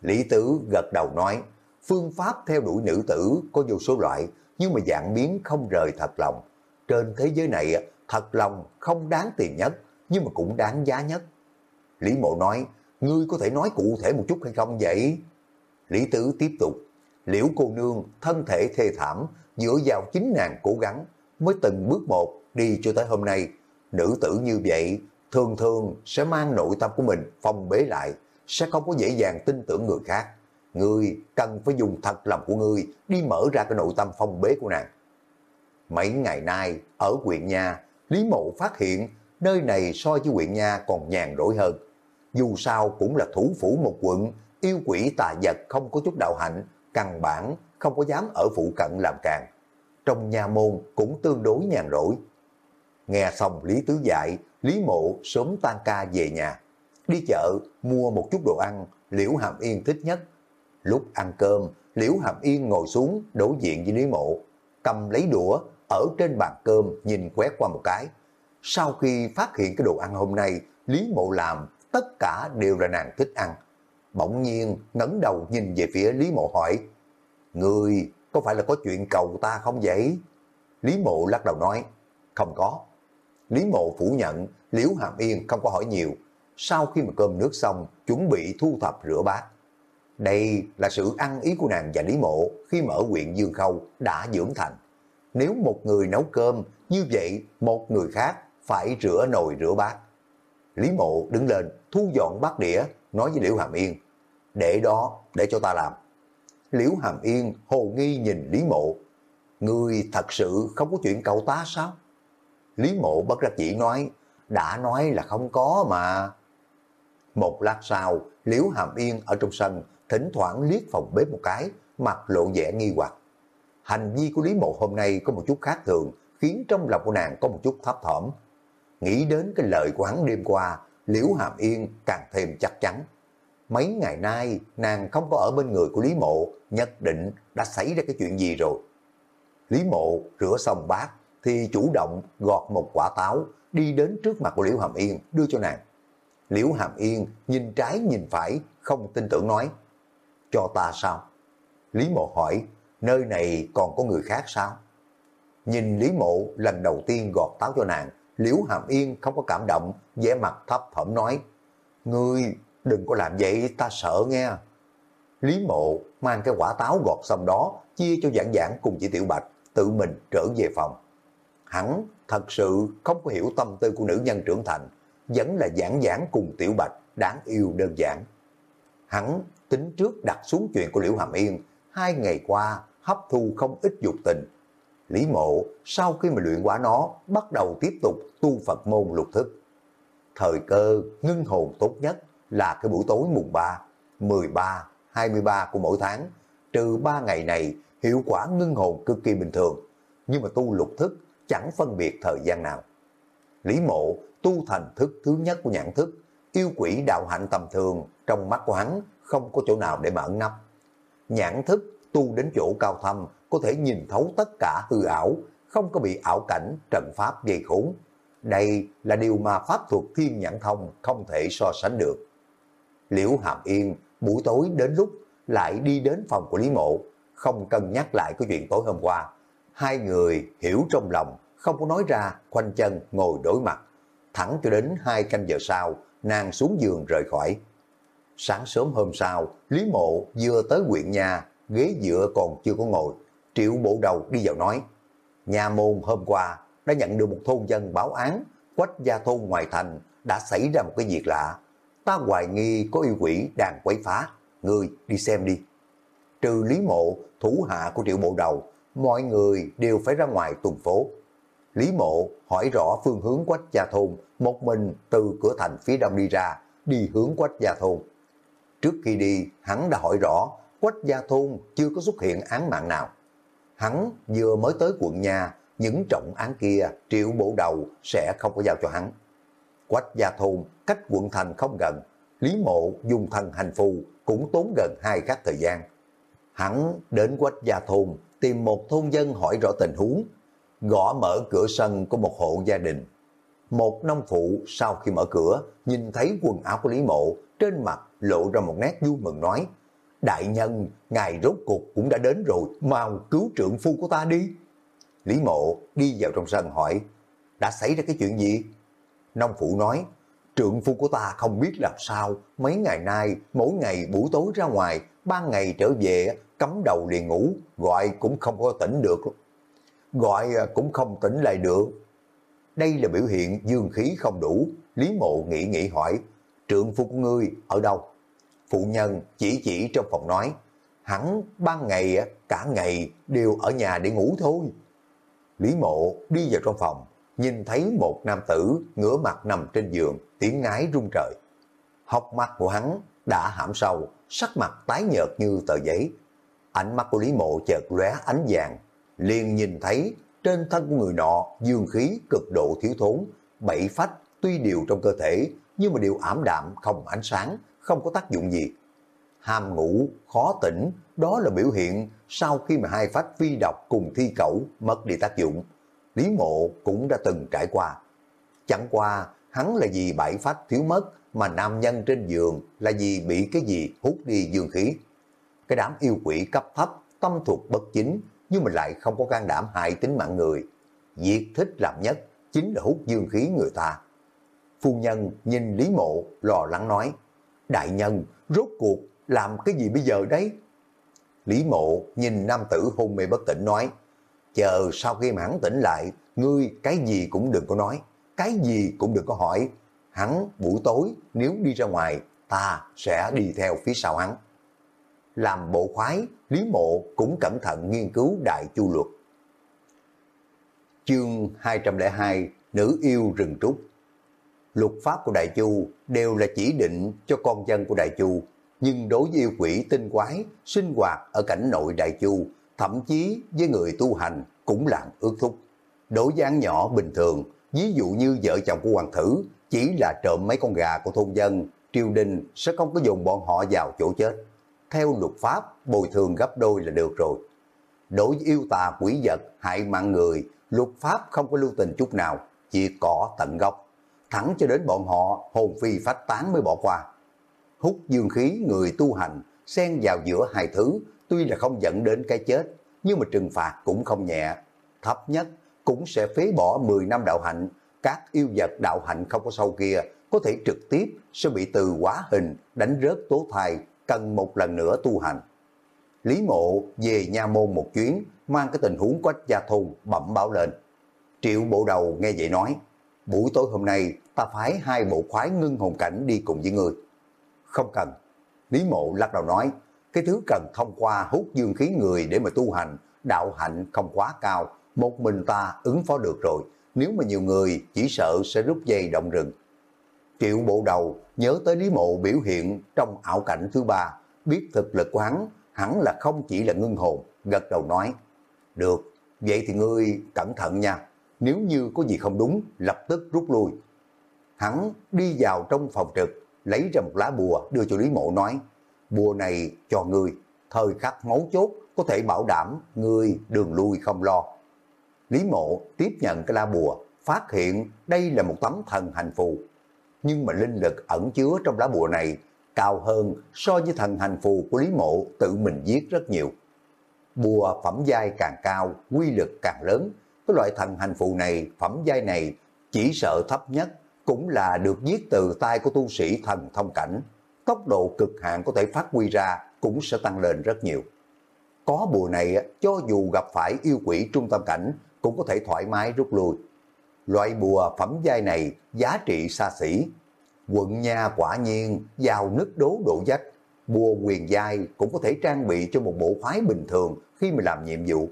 Lý Tử gật đầu nói, phương pháp theo đuổi nữ tử có vô số loại, nhưng mà dạng biến không rời thật lòng. Trên thế giới này, thật lòng không đáng tiền nhất, nhưng mà cũng đáng giá nhất. Lý Mộ nói, ngươi có thể nói cụ thể một chút hay không vậy? Lý Tử tiếp tục, liễu cô nương thân thể thê thảm, dựa vào chính nàng cố gắng, mới từng bước một đi cho tới hôm nay. Nữ tử như vậy, thường thường sẽ mang nội tâm của mình phong bế lại, sẽ không có dễ dàng tin tưởng người khác. Ngươi cần phải dùng thật lòng của ngươi đi mở ra cái nội tâm phong bế của nàng. Mấy ngày nay, ở huyện nhà, Lý Mộ phát hiện nơi này so với huyện nhà còn nhàn rỗi hơn. Dù sao cũng là thủ phủ một quận, yêu quỷ tà vật không có chút đạo hạnh, căn bản không có dám ở phụ cận làm càng. Trong nhà môn cũng tương đối nhàn rỗi. Nghe xong Lý Tứ dạy, Lý Mộ sớm tan ca về nhà. Đi chợ, mua một chút đồ ăn, Liễu Hàm Yên thích nhất. Lúc ăn cơm, Liễu Hàm Yên ngồi xuống đối diện với Lý Mộ, cầm lấy đũa, ở trên bàn cơm nhìn quét qua một cái. Sau khi phát hiện cái đồ ăn hôm nay, Lý Mộ làm, tất cả đều là nàng thích ăn. Bỗng nhiên ngẩng đầu nhìn về phía Lý Mộ hỏi, Người có phải là có chuyện cầu ta không vậy? Lý Mộ lắc đầu nói, không có. Lý Mộ phủ nhận, Liễu Hàm Yên không có hỏi nhiều. Sau khi mà cơm nước xong, chuẩn bị thu thập rửa bát. Đây là sự ăn ý của nàng và Lý Mộ khi mở huyện Dương Khâu đã dưỡng thành. Nếu một người nấu cơm, như vậy một người khác phải rửa nồi rửa bát. Lý Mộ đứng lên, thu dọn bát đĩa, nói với Liễu Hàm Yên, để đó, để cho ta làm. Liễu Hàm Yên hồ nghi nhìn Lý Mộ, người thật sự không có chuyện cậu ta sao? Lý Mộ bất đắc dĩ nói, đã nói là không có mà. Một lát sau, Liễu Hàm Yên ở trong sân, thỉnh thoảng liếc phòng bếp một cái, mặt lộ vẻ nghi hoặc. Hành vi của Lý Mộ hôm nay có một chút khác thường, khiến trong lòng của nàng có một chút thấp thỏm. Nghĩ đến cái lời của hắn đêm qua, Liễu Hàm Yên càng thêm chắc chắn. Mấy ngày nay, nàng không có ở bên người của Lý Mộ, nhất định đã xảy ra cái chuyện gì rồi. Lý Mộ rửa xong bát, thì chủ động gọt một quả táo, đi đến trước mặt của Liễu Hàm Yên, đưa cho nàng. Liễu Hàm Yên nhìn trái nhìn phải, không tin tưởng nói, cho ta sao? Lý Mộ hỏi, nơi này còn có người khác sao? Nhìn Lý Mộ lần đầu tiên gọt táo cho nàng, Liễu Hàm Yên không có cảm động, vẻ mặt thấp thỏm nói, Ngươi đừng có làm vậy ta sợ nghe. Lý Mộ mang cái quả táo gọt xong đó, chia cho giảng giảng cùng chị Tiểu Bạch, tự mình trở về phòng. Hắn thật sự không có hiểu tâm tư của nữ nhân trưởng thành, vẫn là giảng giảng cùng Tiểu Bạch, đáng yêu đơn giản. Hắn tính trước đặt xuống chuyện của Liễu Hàm Yên, hai ngày qua hấp thu không ít dục tình. Lý Mộ sau khi mà luyện quả nó bắt đầu tiếp tục tu Phật môn lục thức. Thời cơ ngưng hồn tốt nhất là cái buổi tối mùng 3, 13, 23 của mỗi tháng, trừ 3 ngày này hiệu quả ngưng hồn cực kỳ bình thường, nhưng mà tu lục thức chẳng phân biệt thời gian nào. Lý mộ tu thành thức thứ nhất của nhãn thức, yêu quỷ đạo hạnh tầm thường, trong mắt của hắn không có chỗ nào để mà ẩn nấp. Nhãn thức tu đến chỗ cao thâm, có thể nhìn thấu tất cả hư ảo, không có bị ảo cảnh, trận pháp gây khốn. Đây là điều mà pháp thuật thiên nhãn thông không thể so sánh được. Liễu Hàm Yên buổi tối đến lúc lại đi đến phòng của Lý Mộ, không cân nhắc lại cái chuyện tối hôm qua. Hai người hiểu trong lòng, không có nói ra, khoanh chân ngồi đối mặt. Thẳng cho đến hai canh giờ sau, nàng xuống giường rời khỏi. Sáng sớm hôm sau, Lý Mộ vừa tới huyện nhà, ghế dựa còn chưa có ngồi. Triệu bộ đầu đi vào nói, nhà môn hôm qua đã nhận được một thôn dân báo án, quách gia thôn ngoài thành đã xảy ra một cái việc lạ. Ta hoài nghi có yêu quỷ đang quấy phá, người đi xem đi. Trừ Lý Mộ, thủ hạ của triệu bộ đầu, mọi người đều phải ra ngoài tuần phố. Lý Mộ hỏi rõ phương hướng quách gia thôn, một mình từ cửa thành phía đông đi ra, đi hướng quách gia thôn. Trước khi đi, hắn đã hỏi rõ, quách gia thôn chưa có xuất hiện án mạng nào. Hắn vừa mới tới quận nhà, những trọng án kia triệu bộ đầu sẽ không có giao cho hắn. Quách gia thôn cách quận thành không gần, Lý Mộ dùng thần hành phù cũng tốn gần hai khắc thời gian. Hắn đến quách gia thôn tìm một thôn dân hỏi rõ tình huống, gõ mở cửa sân của một hộ gia đình. Một nông phụ sau khi mở cửa, nhìn thấy quần áo của Lý Mộ, trên mặt lộ ra một nét vui mừng nói, Đại nhân, ngài rốt cuộc cũng đã đến rồi, mau cứu trượng phu của ta đi. Lý Mộ đi vào trong sân hỏi, đã xảy ra cái chuyện gì? Nông phụ nói, trượng phu của ta không biết làm sao, mấy ngày nay, mỗi ngày buổi tối ra ngoài, ban ngày trở về, cắm đầu liền ngủ, gọi cũng không có tỉnh được. Gọi à, cũng không tỉnh lại được. Đây là biểu hiện dương khí không đủ, Lý Mộ nghĩ nghĩ hỏi, trượng phu của ngươi ở đâu? Phụ nhân chỉ chỉ trong phòng nói, hắn ban ngày cả ngày đều ở nhà để ngủ thôi. Lý Mộ đi vào trong phòng, nhìn thấy một nam tử ngửa mặt nằm trên giường, tiếng ngái rung trời. Học mắt của hắn đã hãm sâu, sắc mặt tái nhợt như tờ giấy. Ánh mắt của Lý Mộ chợt lóe ánh vàng, liền nhìn thấy trên thân của người nọ dương khí cực độ thiếu thốn, bảy phách tuy đều trong cơ thể nhưng mà đều ảm đạm không ánh sáng, không có tác dụng gì. Ham ngủ, khó tỉnh, đó là biểu hiện sau khi mà hai phách vi độc cùng thi cẩu mất đi tác dụng. Lý mộ cũng đã từng trải qua. Chẳng qua, hắn là vì bảy phách thiếu mất, mà nam nhân trên giường là vì bị cái gì hút đi dương khí. Cái đám yêu quỷ cấp thấp, tâm thuộc bất chính, nhưng mà lại không có can đảm hại tính mạng người. Việc thích làm nhất chính là hút dương khí người ta. Phu nhân nhìn Lý Mộ lo lắng nói, Đại nhân, rốt cuộc làm cái gì bây giờ đấy? Lý Mộ nhìn nam tử hôn mê bất tỉnh nói, chờ sau khi mãn hắn tỉnh lại, ngươi cái gì cũng đừng có nói, cái gì cũng đừng có hỏi. Hắn buổi tối nếu đi ra ngoài, ta sẽ đi theo phía sau hắn. Làm bộ khoái, Lý Mộ cũng cẩn thận nghiên cứu Đại Chu Luật. Chương 202 Nữ yêu rừng trúc Luật pháp của Đại Chu đều là chỉ định cho con dân của Đại Chu, nhưng đối với yêu quỷ tinh quái, sinh hoạt ở cảnh nội Đại Chu, thậm chí với người tu hành cũng làm ước thúc. Đối với án nhỏ bình thường, ví dụ như vợ chồng của hoàng thử chỉ là trộm mấy con gà của thôn dân, triều đình sẽ không có dùng bọn họ vào chỗ chết. Theo luật pháp, bồi thường gấp đôi là được rồi. Đối với yêu tà quỷ vật, hại mạng người, luật pháp không có lưu tình chút nào, chỉ có tận gốc. Thẳng cho đến bọn họ hồn phi phách tán mới bỏ qua. Hút dương khí người tu hành, xen vào giữa hai thứ, tuy là không dẫn đến cái chết, nhưng mà trừng phạt cũng không nhẹ. Thấp nhất cũng sẽ phế bỏ 10 năm đạo hạnh, các yêu vật đạo hạnh không có sâu kia có thể trực tiếp sẽ bị từ quá hình đánh rớt tố thai, cần một lần nữa tu hành. Lý mộ về nha môn một chuyến, mang cái tình huống quách gia thôn bẩm báo lên. Triệu bộ đầu nghe vậy nói, buổi tối hôm nay ta phái hai bộ khoái ngưng hồn cảnh đi cùng với người. Không cần. Lý mộ lắc đầu nói, cái thứ cần thông qua hút dương khí người để mà tu hành, đạo hạnh không quá cao, một mình ta ứng phó được rồi, nếu mà nhiều người chỉ sợ sẽ rút dây động rừng. Triệu bộ đầu nhớ tới Lý Mộ biểu hiện trong ảo cảnh thứ ba, biết thực lực của hắn hẳn là không chỉ là ngưng hồn, gật đầu nói. Được, vậy thì ngươi cẩn thận nha, nếu như có gì không đúng, lập tức rút lui. Hắn đi vào trong phòng trực, lấy ra một lá bùa đưa cho Lý Mộ nói, bùa này cho ngươi, thời khắc mấu chốt có thể bảo đảm ngươi đường lui không lo. Lý Mộ tiếp nhận cái la bùa, phát hiện đây là một tấm thần hành phù. Nhưng mà linh lực ẩn chứa trong lá bùa này cao hơn so với thần hành phù của Lý Mộ tự mình viết rất nhiều. Bùa phẩm giai càng cao, quy lực càng lớn. Cái loại thần hành phù này, phẩm giai này chỉ sợ thấp nhất cũng là được viết từ tay của tu sĩ thần thông cảnh. Tốc độ cực hạn có thể phát huy ra cũng sẽ tăng lên rất nhiều. Có bùa này, cho dù gặp phải yêu quỷ trung tâm cảnh, cũng có thể thoải mái rút lui. Loại bùa phẩm giai này giá trị xa xỉ. Quận nha quả nhiên giàu nứt đố độ dách. Bùa quyền giai cũng có thể trang bị cho một bộ khoái bình thường khi mà làm nhiệm vụ.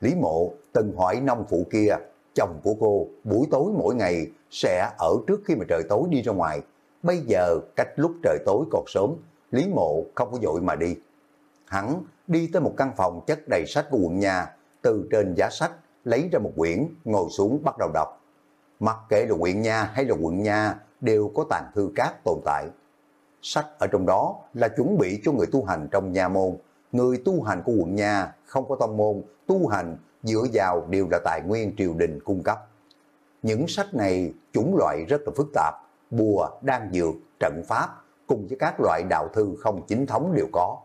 Lý mộ từng hỏi nông phụ kia, chồng của cô buổi tối mỗi ngày sẽ ở trước khi mà trời tối đi ra ngoài. Bây giờ cách lúc trời tối còn sớm, Lý mộ không có dội mà đi. Hắn đi tới một căn phòng chất đầy sách của quận nhà, từ trên giá sách lấy ra một quyển, ngồi xuống bắt đầu đọc. Mặc kệ là quyển nha hay là quận nha, đều có tàn thư cát tồn tại. Sách ở trong đó là chuẩn bị cho người tu hành trong nhà môn. Người tu hành của quận nha không có tông môn, tu hành dựa vào đều là tài nguyên triều đình cung cấp. Những sách này chủng loại rất là phức tạp, bùa, đan dược, trận pháp cùng với các loại đạo thư không chính thống đều có.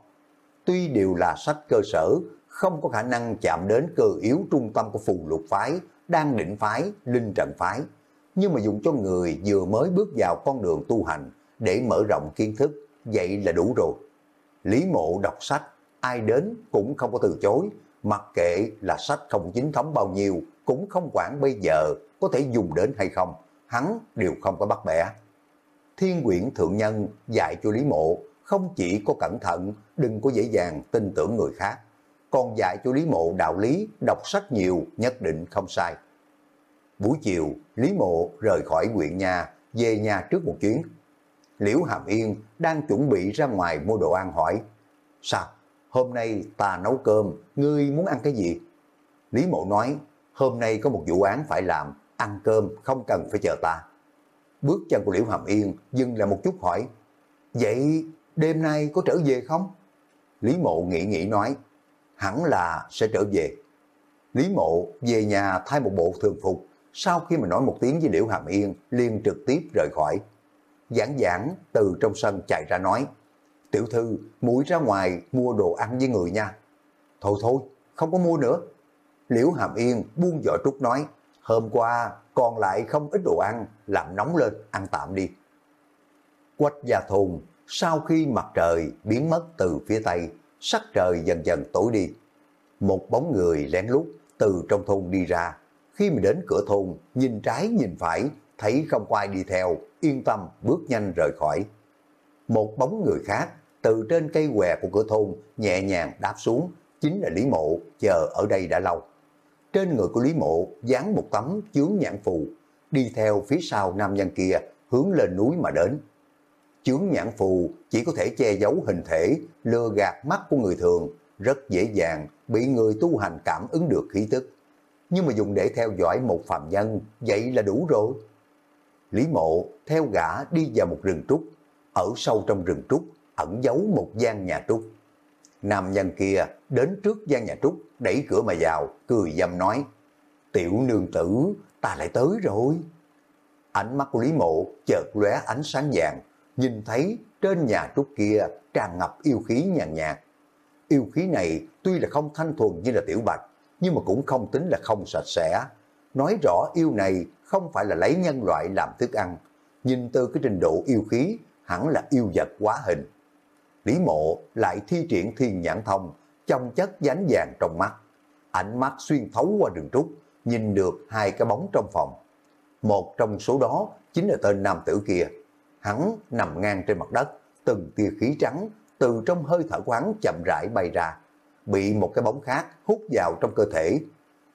Tuy đều là sách cơ sở, không có khả năng chạm đến cơ yếu trung tâm của phù lục phái, đan định phái, linh trận phái, nhưng mà dùng cho người vừa mới bước vào con đường tu hành để mở rộng kiến thức, vậy là đủ rồi. Lý mộ đọc sách, ai đến cũng không có từ chối, mặc kệ là sách không chính thống bao nhiêu, cũng không quản bây giờ có thể dùng đến hay không, hắn đều không có bắt bẻ. Thiên quyển thượng nhân dạy cho Lý Mộ không chỉ có cẩn thận, đừng có dễ dàng tin tưởng người khác, còn dạy cho Lý Mộ đạo lý, đọc sách nhiều nhất định không sai. Buổi chiều, Lý Mộ rời khỏi huyện nhà, về nhà trước một chuyến. Liễu Hàm Yên đang chuẩn bị ra ngoài mua đồ ăn hỏi, Sao? Hôm nay ta nấu cơm, ngươi muốn ăn cái gì? Lý Mộ nói, hôm nay có một vụ án phải làm, ăn cơm không cần phải chờ ta. Bước chân của Liễu Hàm Yên dừng lại một chút hỏi, Vậy đêm nay có trở về không? Lý Mộ nghĩ nghĩ nói, hẳn là sẽ trở về. Lý Mộ về nhà thay một bộ thường phục, sau khi mà nói một tiếng với Liễu Hàm Yên, liền trực tiếp rời khỏi. Giảng giảng từ trong sân chạy ra nói, tiểu thư, mũi ra ngoài mua đồ ăn với người nha. Thôi thôi, không có mua nữa. Liễu Hàm Yên buông vỏ trúc nói, hôm qua còn lại không ít đồ ăn, làm nóng lên, ăn tạm đi. Quách gia thùng sau khi mặt trời biến mất từ phía tây, sắc trời dần dần tối đi. Một bóng người lén lút từ trong thôn đi ra, khi mà đến cửa thôn, nhìn trái nhìn phải, thấy không có ai đi theo, yên tâm bước nhanh rời khỏi. Một bóng người khác từ trên cây què của cửa thôn nhẹ nhàng đáp xuống, chính là Lý Mộ, chờ ở đây đã lâu. Trên người của Lý Mộ dán một tấm chướng nhãn phù, đi theo phía sau nam nhân kia, hướng lên núi mà đến. Chướng nhãn phù chỉ có thể che giấu hình thể, lừa gạt mắt của người thường, rất dễ dàng bị người tu hành cảm ứng được khí tức. Nhưng mà dùng để theo dõi một phàm nhân, vậy là đủ rồi. Lý Mộ theo gã đi vào một rừng trúc, ở sâu trong rừng trúc ẩn giấu một gian nhà trúc. Nam nhân kia đến trước gian nhà trúc, đẩy cửa mà vào, cười dâm nói, tiểu nương tử, ta lại tới rồi. Ánh mắt của Lý Mộ chợt lóe ánh sáng vàng, nhìn thấy trên nhà trúc kia tràn ngập yêu khí nhàn nhạt. Yêu khí này tuy là không thanh thuần như là tiểu bạch, nhưng mà cũng không tính là không sạch sẽ. Nói rõ yêu này không phải là lấy nhân loại làm thức ăn. Nhìn từ cái trình độ yêu khí, hẳn là yêu vật quá hình. Lý mộ lại thi triển thiên nhãn thông, trong chất dánh vàng trong mắt. Ánh mắt xuyên thấu qua đường trúc, nhìn được hai cái bóng trong phòng. Một trong số đó chính là tên nam tử kia. Hắn nằm ngang trên mặt đất, từng tia khí trắng từ trong hơi thở quán chậm rãi bay ra, bị một cái bóng khác hút vào trong cơ thể.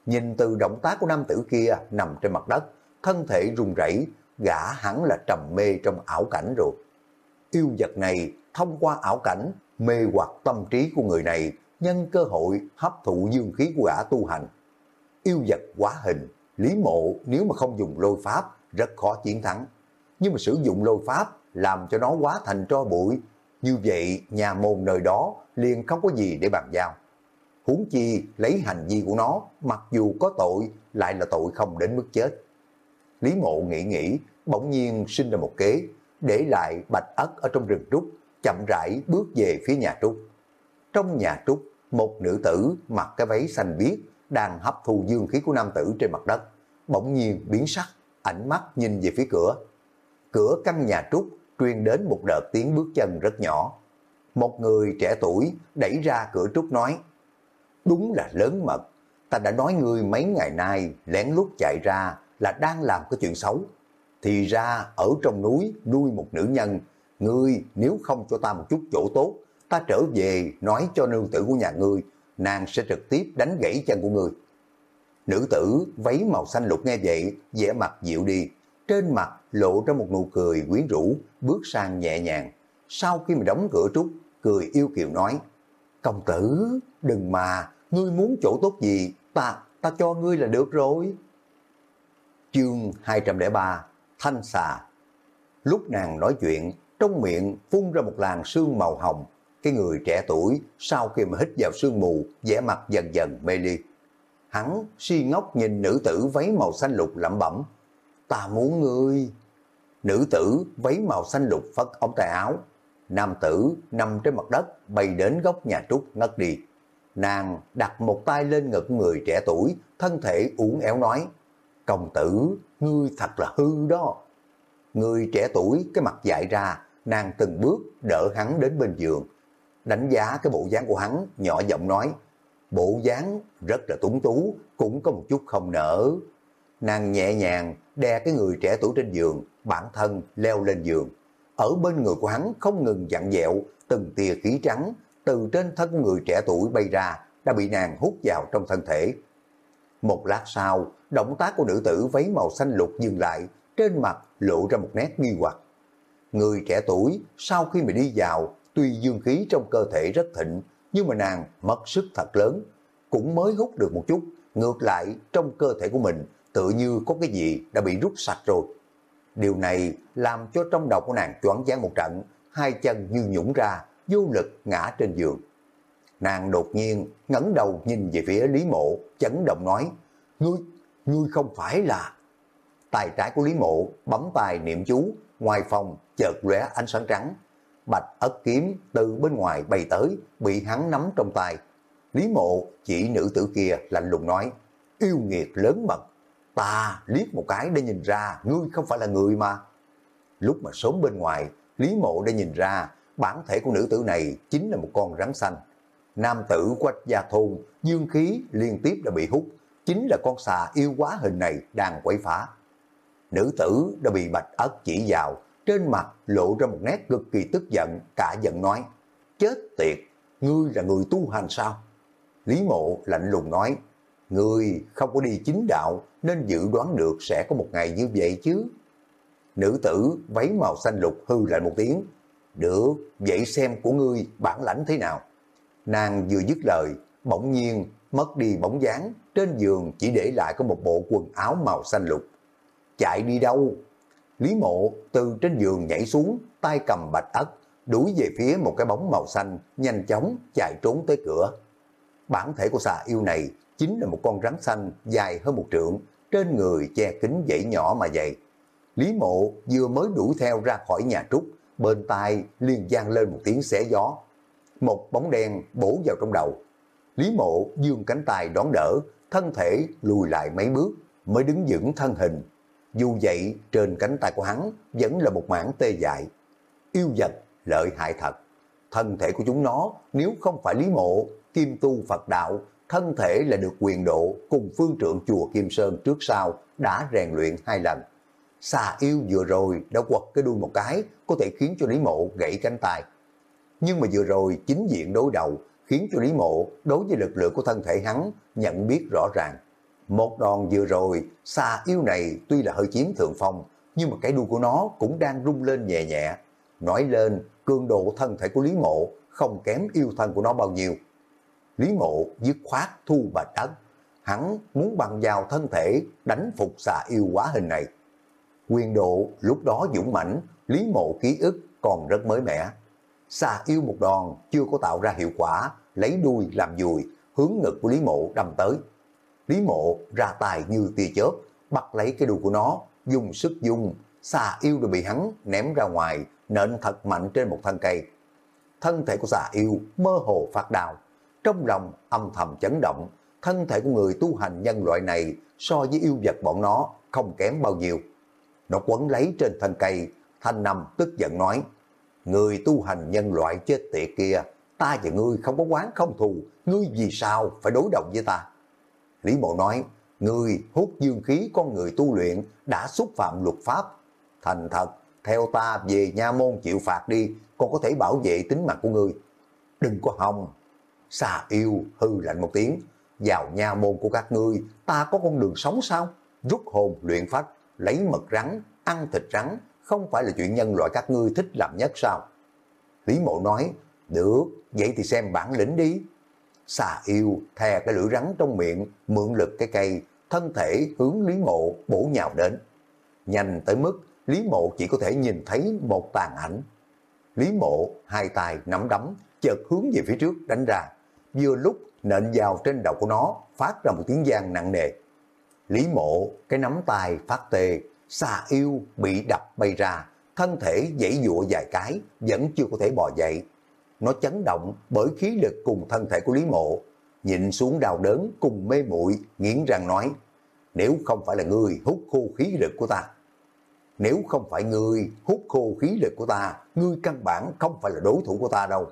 Nhìn từ động tác của nam tử kia nằm trên mặt đất, thân thể run rẩy, gã hắn là trầm mê trong ảo cảnh rồi. Yêu vật này thông qua ảo cảnh mê hoặc tâm trí của người này nhân cơ hội hấp thụ dương khí của gã tu hành. Yêu vật quá hình, Lý Mộ nếu mà không dùng lôi pháp rất khó chiến thắng. Nhưng mà sử dụng lôi pháp làm cho nó quá thành tro bụi. Như vậy nhà môn nơi đó liền không có gì để bàn giao. Huống chi lấy hành vi của nó mặc dù có tội lại là tội không đến mức chết. Lý Mộ nghĩ nghĩ bỗng nhiên sinh ra một kế để lại bạch ất ở trong rừng trúc chậm rãi bước về phía nhà Trúc. Trong nhà Trúc, một nữ tử mặc cái váy xanh biếc đang hấp thu dương khí của nam tử trên mặt đất, bỗng nhiên biến sắc, ảnh mắt nhìn về phía cửa. Cửa căn nhà Trúc truyền đến một đợt tiếng bước chân rất nhỏ. Một người trẻ tuổi đẩy ra cửa Trúc nói, Đúng là lớn mật, ta đã nói ngươi mấy ngày nay lén lút chạy ra là đang làm cái chuyện xấu. Thì ra ở trong núi nuôi một nữ nhân ngươi nếu không cho ta một chút chỗ tốt, ta trở về nói cho nương tử của nhà ngươi, nàng sẽ trực tiếp đánh gãy chân của ngươi. Nữ tử váy màu xanh lục nghe vậy, vẻ mặt dịu đi, trên mặt lộ ra một nụ cười quyến rũ, bước sang nhẹ nhàng. Sau khi mà đóng cửa trúc, cười yêu kiều nói, công tử, đừng mà, ngươi muốn chỗ tốt gì, ta, ta cho ngươi là được rồi. Chương 203 Thanh xà Lúc nàng nói chuyện, trong miệng phun ra một làn sương màu hồng. Cái người trẻ tuổi sau khi mà hít vào sương mù, vẻ mặt dần dần mê ly. Hắn si ngốc nhìn nữ tử váy màu xanh lục lẩm bẩm. Ta muốn ngươi. Nữ tử váy màu xanh lục phất ống tay áo. Nam tử nằm trên mặt đất bay đến góc nhà trúc ngất đi. Nàng đặt một tay lên ngực người trẻ tuổi, thân thể uốn éo nói. Công tử, ngươi thật là hư đó. Người trẻ tuổi cái mặt dại ra, nàng từng bước đỡ hắn đến bên giường. Đánh giá cái bộ dáng của hắn, nhỏ giọng nói. Bộ dáng rất là túng tú, cũng có một chút không nở. Nàng nhẹ nhàng đe cái người trẻ tuổi trên giường, bản thân leo lên giường. Ở bên người của hắn không ngừng dặn dẹo, từng tia khí trắng từ trên thân người trẻ tuổi bay ra, đã bị nàng hút vào trong thân thể. Một lát sau, động tác của nữ tử váy màu xanh lục dừng lại, trên mặt lộ ra một nét nghi hoặc. Người trẻ tuổi sau khi mà đi vào, tuy dương khí trong cơ thể rất thịnh, nhưng mà nàng mất sức thật lớn, cũng mới hút được một chút, ngược lại trong cơ thể của mình tự như có cái gì đã bị rút sạch rồi. Điều này làm cho trong đầu của nàng choáng váng một trận, hai chân như nhũng ra, vô lực ngã trên giường. Nàng đột nhiên ngẩng đầu nhìn về phía Lý Mộ, chấn động nói, Ngươi, ngươi không phải là... Tài trái của Lý Mộ bấm tài niệm chú, ngoài phòng chợt lóe ánh sáng trắng. Bạch ất kiếm từ bên ngoài bay tới, bị hắn nắm trong tay. Lý Mộ chỉ nữ tử kia lạnh lùng nói, yêu nghiệt lớn mật, ta liếc một cái để nhìn ra ngươi không phải là người mà. Lúc mà sớm bên ngoài, Lý Mộ đã nhìn ra bản thể của nữ tử này chính là một con rắn xanh. Nam tử quách gia thôn, dương khí liên tiếp đã bị hút, chính là con xà yêu quá hình này đang quấy phá. Nữ tử đã bị bạch ất chỉ vào, trên mặt lộ ra một nét cực kỳ tức giận, cả giận nói, chết tiệt, ngươi là người tu hành sao? Lý mộ lạnh lùng nói, ngươi không có đi chính đạo nên dự đoán được sẽ có một ngày như vậy chứ. Nữ tử váy màu xanh lục hư lại một tiếng, được, vậy xem của ngươi bản lãnh thế nào. Nàng vừa dứt lời, bỗng nhiên mất đi bóng dáng, trên giường chỉ để lại có một bộ quần áo màu xanh lục. Chạy đi đâu? Lý mộ từ trên giường nhảy xuống, tay cầm bạch ất, đuổi về phía một cái bóng màu xanh, nhanh chóng chạy trốn tới cửa. Bản thể của xà yêu này chính là một con rắn xanh dài hơn một trượng, trên người che kính dãy nhỏ mà dày. Lý mộ vừa mới đuổi theo ra khỏi nhà trúc, bên tai liền gian lên một tiếng xé gió. Một bóng đen bổ vào trong đầu. Lý mộ dương cánh tay đón đỡ, thân thể lùi lại mấy bước mới đứng vững thân hình. Dù vậy trên cánh tay của hắn vẫn là một mảng tê dại. Yêu vật lợi hại thật. Thân thể của chúng nó nếu không phải Lý mộ, kim tu Phật đạo, thân thể là được quyền độ cùng phương trượng chùa Kim Sơn trước sau đã rèn luyện hai lần xà yêu vừa rồi đã quật cái đuôi một cái, có thể khiến cho Lý Mộ gãy cánh tay. Nhưng mà vừa rồi chính diện đối đầu, khiến cho Lý Mộ đối với lực lượng của thân thể hắn nhận biết rõ ràng. Một đòn vừa rồi, xa yêu này tuy là hơi chiếm thượng phong, nhưng mà cái đuôi của nó cũng đang rung lên nhẹ nhẹ. Nói lên, cường độ thân thể của Lý Mộ không kém yêu thân của nó bao nhiêu. Lý Mộ dứt khoát thu bạch đất. Hắn muốn bằng vào thân thể đánh phục xà yêu quá hình này quyền độ lúc đó dũng mãnh, lý mộ ký ức còn rất mới mẻ. Xà yêu một đòn chưa có tạo ra hiệu quả, lấy đuôi làm dùi, hướng ngực của Lý Mộ đâm tới. Lý Mộ ra tài như tia chớp, bắt lấy cái đuôi của nó, dùng sức dùng, xà yêu đã bị hắn ném ra ngoài, nện thật mạnh trên một thân cây. Thân thể của xà yêu mơ hồ phát đào, trong lòng âm thầm chấn động, thân thể của người tu hành nhân loại này so với yêu vật bọn nó không kém bao nhiêu. Nó quấn lấy trên thân cây, thanh nằm tức giận nói, Người tu hành nhân loại chết tiệt kia, ta và ngươi không có quán không thù, ngươi vì sao phải đối đầu với ta? Lý Mộ nói, ngươi hút dương khí con người tu luyện đã xúc phạm luật pháp. Thành thật, theo ta về nha môn chịu phạt đi, còn có thể bảo vệ tính mạng của ngươi. Đừng có hòng. Xà yêu hư lạnh một tiếng, vào nha môn của các ngươi, ta có con đường sống sao? Rút hồn luyện phách, lấy mật rắn, ăn thịt rắn, không phải là chuyện nhân loại các ngươi thích làm nhất sao? Lý mộ nói, được, vậy thì xem bản lĩnh đi. Xà yêu thè cái lưỡi rắn trong miệng, mượn lực cái cây, thân thể hướng Lý mộ bổ nhào đến. Nhanh tới mức Lý mộ chỉ có thể nhìn thấy một tàn ảnh. Lý mộ hai tay nắm đấm, chợt hướng về phía trước đánh ra. Vừa lúc nện vào trên đầu của nó, phát ra một tiếng giang nặng nề. Lý mộ, cái nắm tay phát tê, xà yêu bị đập bay ra, thân thể dãy dụa vài cái, vẫn chưa có thể bò dậy. Nó chấn động bởi khí lực cùng thân thể của Lý mộ, nhịn xuống đau đớn cùng mê muội nghiến răng nói, nếu không phải là người hút khô khí lực của ta, nếu không phải người hút khô khí lực của ta, ngươi căn bản không phải là đối thủ của ta đâu.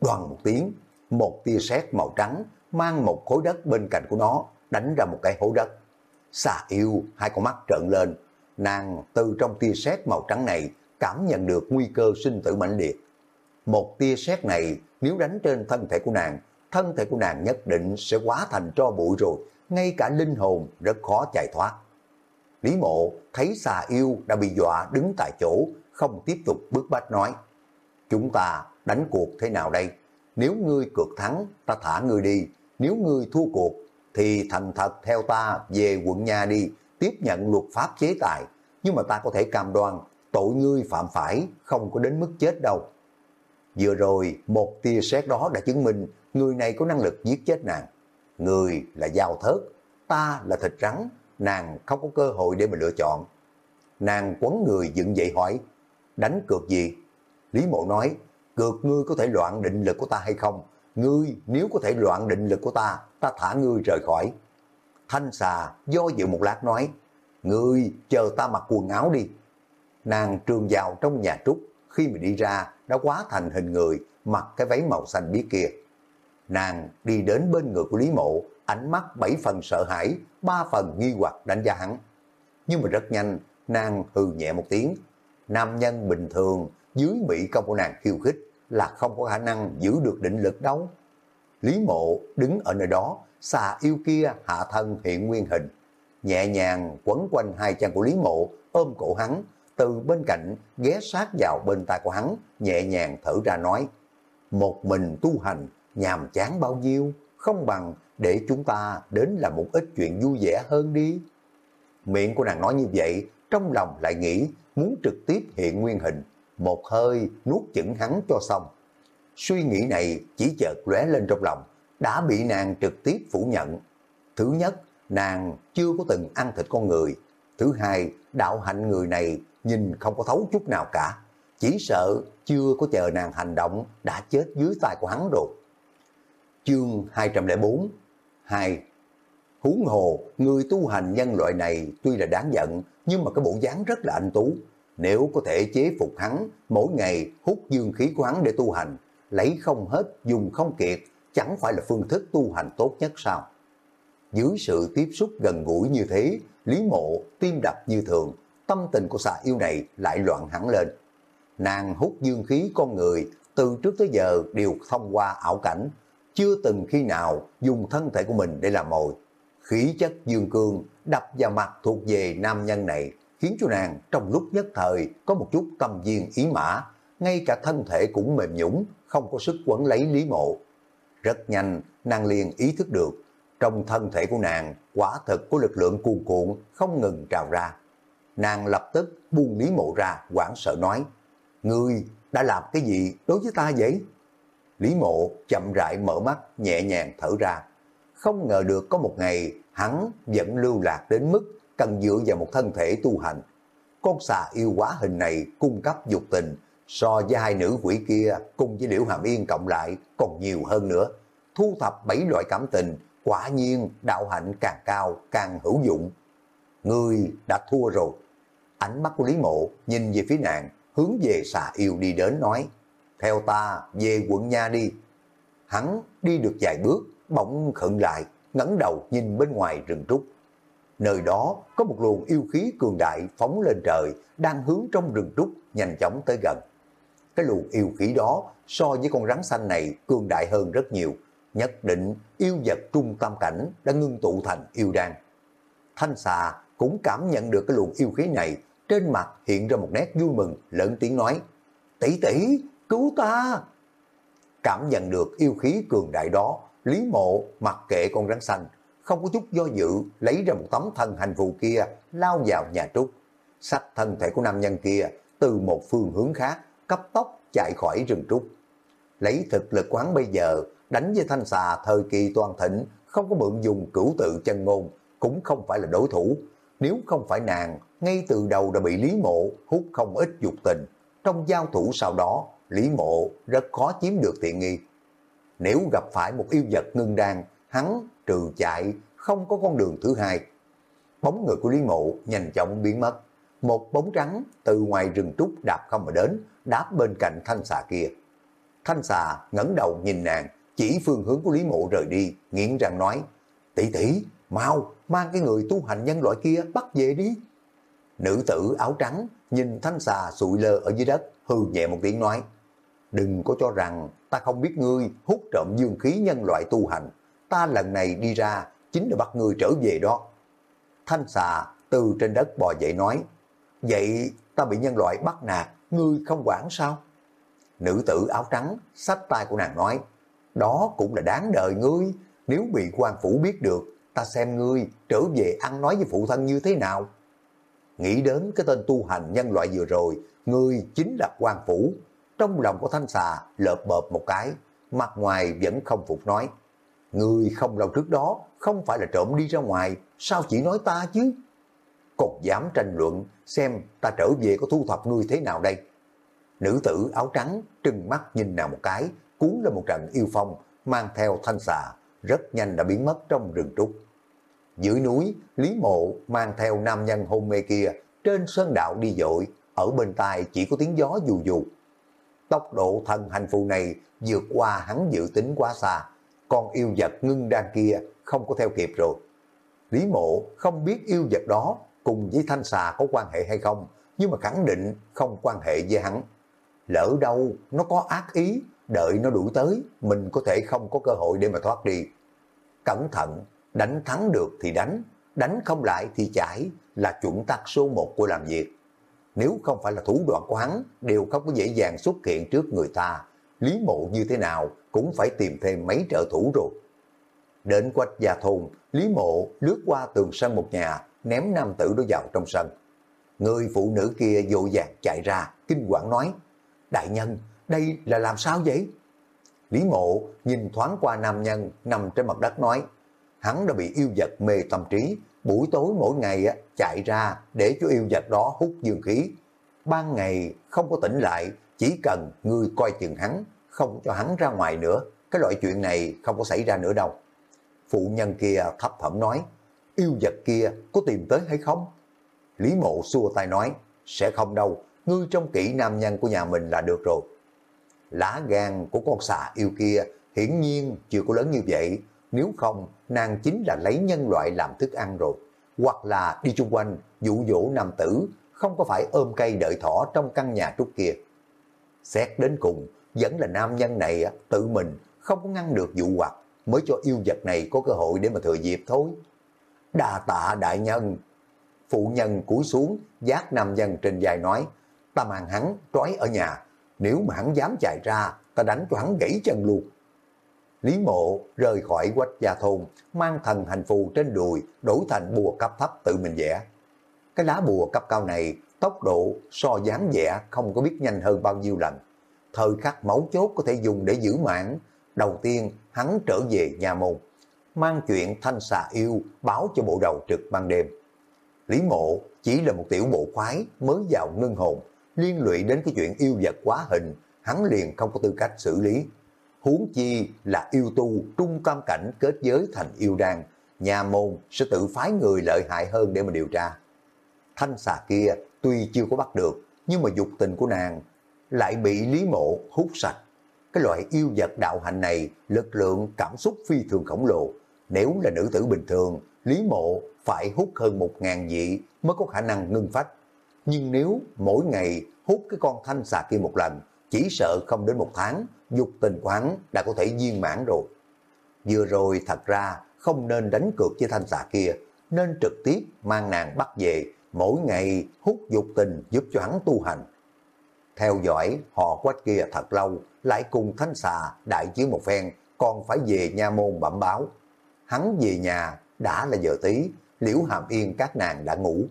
Đoàn một tiếng, một tia sét màu trắng mang một khối đất bên cạnh của nó đánh ra một cái hố đất. Xà yêu, hai con mắt trợn lên, nàng từ trong tia sét màu trắng này cảm nhận được nguy cơ sinh tử mãnh liệt. Một tia sét này nếu đánh trên thân thể của nàng, thân thể của nàng nhất định sẽ quá thành tro bụi rồi, ngay cả linh hồn rất khó chạy thoát. Lý mộ thấy xà yêu đã bị dọa đứng tại chỗ, không tiếp tục bước bách nói. Chúng ta đánh cuộc thế nào đây? Nếu ngươi cược thắng, ta thả ngươi đi. Nếu ngươi thua cuộc, thì thành thật theo ta về quận nhà đi, tiếp nhận luật pháp chế tài. Nhưng mà ta có thể cam đoan, tội ngươi phạm phải không có đến mức chết đâu. Vừa rồi, một tia sét đó đã chứng minh người này có năng lực giết chết nàng. Người là dao thớt, ta là thịt rắn, nàng không có cơ hội để mà lựa chọn. Nàng quấn người dựng dậy hỏi, đánh cược gì? Lý mộ nói, cược ngươi có thể loạn định lực của ta hay không? Ngươi nếu có thể loạn định lực của ta, ta thả ngươi rời khỏi. Thanh xà do dự một lát nói, ngươi chờ ta mặc quần áo đi. Nàng trường vào trong nhà trúc, khi mà đi ra đã quá thành hình người, mặc cái váy màu xanh biếc kia. Nàng đi đến bên người của Lý Mộ, ánh mắt bảy phần sợ hãi, ba phần nghi hoặc đánh giá hắn. Nhưng mà rất nhanh, nàng hừ nhẹ một tiếng. Nam nhân bình thường, dưới bị công của nàng khiêu khích là không có khả năng giữ được định lực đâu. Lý mộ đứng ở nơi đó, xà yêu kia hạ thân hiện nguyên hình. Nhẹ nhàng quấn quanh hai chân của Lý mộ, ôm cổ hắn, từ bên cạnh ghé sát vào bên tai của hắn, nhẹ nhàng thở ra nói. Một mình tu hành, nhàm chán bao nhiêu, không bằng để chúng ta đến làm một ít chuyện vui vẻ hơn đi. Miệng của nàng nói như vậy, trong lòng lại nghĩ muốn trực tiếp hiện nguyên hình, một hơi nuốt chửng hắn cho xong. Suy nghĩ này chỉ chợt lóe lên trong lòng, đã bị nàng trực tiếp phủ nhận. Thứ nhất, nàng chưa có từng ăn thịt con người. Thứ hai, đạo hạnh người này nhìn không có thấu chút nào cả. Chỉ sợ chưa có chờ nàng hành động đã chết dưới tay của hắn rồi. Chương 204 2. Huống hồ, người tu hành nhân loại này tuy là đáng giận, nhưng mà cái bộ dáng rất là anh tú. Nếu có thể chế phục hắn, mỗi ngày hút dương khí của hắn để tu hành, lấy không hết, dùng không kiệt, chẳng phải là phương thức tu hành tốt nhất sao? Dưới sự tiếp xúc gần gũi như thế, Lý Mộ tim đập như thường, tâm tình của xà yêu này lại loạn hẳn lên. Nàng hút dương khí con người, từ trước tới giờ đều thông qua ảo cảnh, chưa từng khi nào dùng thân thể của mình để làm mồi. Khí chất dương cương đập vào mặt thuộc về nam nhân này, khiến cho nàng trong lúc nhất thời có một chút tâm viên ý mã, ngay cả thân thể cũng mềm nhũng, không có sức quấn lấy Lý Mộ. Rất nhanh, nàng liền ý thức được, trong thân thể của nàng quả thực có lực lượng cuồn cuộn không ngừng trào ra. Nàng lập tức buông Lý Mộ ra, quảng sợ nói, Ngươi đã làm cái gì đối với ta vậy? Lý Mộ chậm rãi mở mắt, nhẹ nhàng thở ra. Không ngờ được có một ngày hắn vẫn lưu lạc đến mức cần dựa vào một thân thể tu hành. Con xà yêu quá hình này cung cấp dục tình, so với hai nữ quỷ kia cùng với Liễu Hàm Yên cộng lại còn nhiều hơn nữa. Thu thập bảy loại cảm tình, quả nhiên đạo hạnh càng cao càng hữu dụng. Ngươi đã thua rồi. Ánh mắt của Lý Mộ nhìn về phía nàng, hướng về xà yêu đi đến nói theo ta về quận nha đi. Hắn đi được vài bước, bỗng khựng lại, ngẩng đầu nhìn bên ngoài rừng trúc. Nơi đó có một luồng yêu khí cường đại phóng lên trời, đang hướng trong rừng trúc, nhanh chóng tới gần. Cái luồng yêu khí đó so với con rắn xanh này cường đại hơn rất nhiều. Nhất định yêu vật trung tâm cảnh đã ngưng tụ thành yêu đan. Thanh xà cũng cảm nhận được cái luồng yêu khí này, trên mặt hiện ra một nét vui mừng, lớn tiếng nói, tỷ tỷ, cứu ta! Cảm nhận được yêu khí cường đại đó, Lý Mộ mặc kệ con rắn xanh, không có chút do dự, lấy ra một tấm thân hành phù kia, lao vào nhà trúc. Sách thân thể của nam nhân kia từ một phương hướng khác, cấp tốc chạy khỏi rừng trúc. Lấy thực lực quán bây giờ, đánh với thanh xà thời kỳ toàn thịnh, không có mượn dùng cửu tự chân ngôn, cũng không phải là đối thủ. Nếu không phải nàng, ngay từ đầu đã bị Lý Mộ hút không ít dục tình. Trong giao thủ sau đó, Lý Mộ rất khó chiếm được tiện nghi. Nếu gặp phải một yêu vật ngưng đan, hắn trừ chạy, không có con đường thứ hai. Bóng người của Lý Mộ nhanh chóng biến mất. Một bóng trắng từ ngoài rừng trúc đạp không mà đến, đáp bên cạnh thanh xà kia. Thanh xà ngẩng đầu nhìn nàng, chỉ phương hướng của Lý Mộ rời đi, nghiến răng nói, tỷ tỷ, mau, mang cái người tu hành nhân loại kia bắt về đi. Nữ tử áo trắng nhìn thanh xà sụi lơ ở dưới đất, hư nhẹ một tiếng nói, đừng có cho rằng ta không biết ngươi hút trộm dương khí nhân loại tu hành, ta lần này đi ra chính là bắt ngươi trở về đó. Thanh xà từ trên đất bò dậy nói, vậy ta bị nhân loại bắt nạt, ngươi không quản sao? Nữ tử áo trắng sách tay của nàng nói, đó cũng là đáng đời ngươi, nếu bị quan phủ biết được, ta xem ngươi trở về ăn nói với phụ thân như thế nào. Nghĩ đến cái tên tu hành nhân loại vừa rồi, ngươi chính là quan phủ. Trong lòng của thanh xà lợp bợp một cái, mặt ngoài vẫn không phục nói. Ngươi không lâu trước đó, không phải là trộm đi ra ngoài, sao chỉ nói ta chứ? Còn dám tranh luận, xem ta trở về có thu thập ngươi thế nào đây? Nữ tử áo trắng trừng mắt nhìn nào một cái, cuốn lên một trận yêu phong, mang theo thanh xà, rất nhanh đã biến mất trong rừng trúc. Dưới núi, Lý Mộ mang theo nam nhân hôn mê kia, trên sơn đạo đi dội, ở bên tai chỉ có tiếng gió dù dù. Tốc độ thần hành phù này vượt qua hắn dự tính quá xa, con yêu vật ngưng đan kia không có theo kịp rồi. Lý Mộ không biết yêu vật đó cùng với thanh xà có quan hệ hay không, nhưng mà khẳng định không quan hệ với hắn. Lỡ đâu nó có ác ý, đợi nó đuổi tới, mình có thể không có cơ hội để mà thoát đi. Cẩn thận, đánh thắng được thì đánh, đánh không lại thì chải là chuẩn tắc số một của làm việc. Nếu không phải là thủ đoạn của hắn, đều không có dễ dàng xuất hiện trước người ta. Lý mộ như thế nào cũng phải tìm thêm mấy trợ thủ rồi. Đến quách gia thôn, Lý mộ lướt qua tường sân một nhà, ném nam tử đó vào trong sân. Người phụ nữ kia vội vàng chạy ra, kinh quản nói, Đại nhân, đây là làm sao vậy? Lý mộ nhìn thoáng qua nam nhân nằm trên mặt đất nói, hắn đã bị yêu vật mê tâm trí, buổi tối mỗi ngày chạy ra để cho yêu vật đó hút dương khí. Ban ngày không có tỉnh lại, chỉ cần ngươi coi chừng hắn, không cho hắn ra ngoài nữa. Cái loại chuyện này không có xảy ra nữa đâu. Phụ nhân kia thấp thẩm nói, yêu vật kia có tìm tới hay không? Lý mộ xua tay nói, sẽ không đâu, ngươi trong kỹ nam nhân của nhà mình là được rồi. Lá gan của con xà yêu kia hiển nhiên chưa có lớn như vậy, nếu không nàng chính là lấy nhân loại làm thức ăn rồi, hoặc là đi chung quanh dụ dỗ nam tử, không có phải ôm cây đợi thỏ trong căn nhà trúc kia. Xét đến cùng, vẫn là nam nhân này tự mình không có ngăn được dụ hoặc, mới cho yêu vật này có cơ hội để mà thừa dịp thôi. Đà tạ đại nhân. Phụ nhân cúi xuống, giác nam nhân trên dài nói, ta mang hắn trói ở nhà, nếu mà hắn dám chạy ra, ta đánh cho hắn gãy chân luôn. Lý mộ rời khỏi quách gia thôn, mang thần hành phù trên đùi, đổi thành bùa cấp thấp tự mình vẽ. Cái lá bùa cấp cao này, tốc độ so dáng vẽ không có biết nhanh hơn bao nhiêu lần. Thời khắc máu chốt có thể dùng để giữ mạng. Đầu tiên, hắn trở về nhà môn, mang chuyện thanh xà yêu báo cho bộ đầu trực ban đêm. Lý mộ chỉ là một tiểu bộ khoái mới vào ngưng hồn, liên lụy đến cái chuyện yêu vật quá hình, hắn liền không có tư cách xử lý. Huống chi là yêu tu trung tam cảnh kết giới thành yêu đan, nhà môn sẽ tự phái người lợi hại hơn để mà điều tra. Thanh xà kia tuy chưa có bắt được, nhưng mà dục tình của nàng lại bị Lý Mộ hút sạch. Cái loại yêu vật đạo hạnh này lực lượng cảm xúc phi thường khổng lồ. Nếu là nữ tử bình thường, Lý Mộ phải hút hơn một ngàn dị mới có khả năng ngưng phách. Nhưng nếu mỗi ngày hút cái con thanh xà kia một lần, chỉ sợ không đến một tháng, dục tình quán đã có thể viên mãn rồi. Vừa rồi thật ra không nên đánh cược với thanh xà kia, nên trực tiếp mang nàng bắt về, mỗi ngày hút dục tình giúp cho hắn tu hành. Theo dõi họ quách kia thật lâu, lại cùng thanh xà đại chiến một phen, còn phải về nha môn bẩm báo. Hắn về nhà, đã là giờ tí, liễu hàm yên các nàng đã ngủ.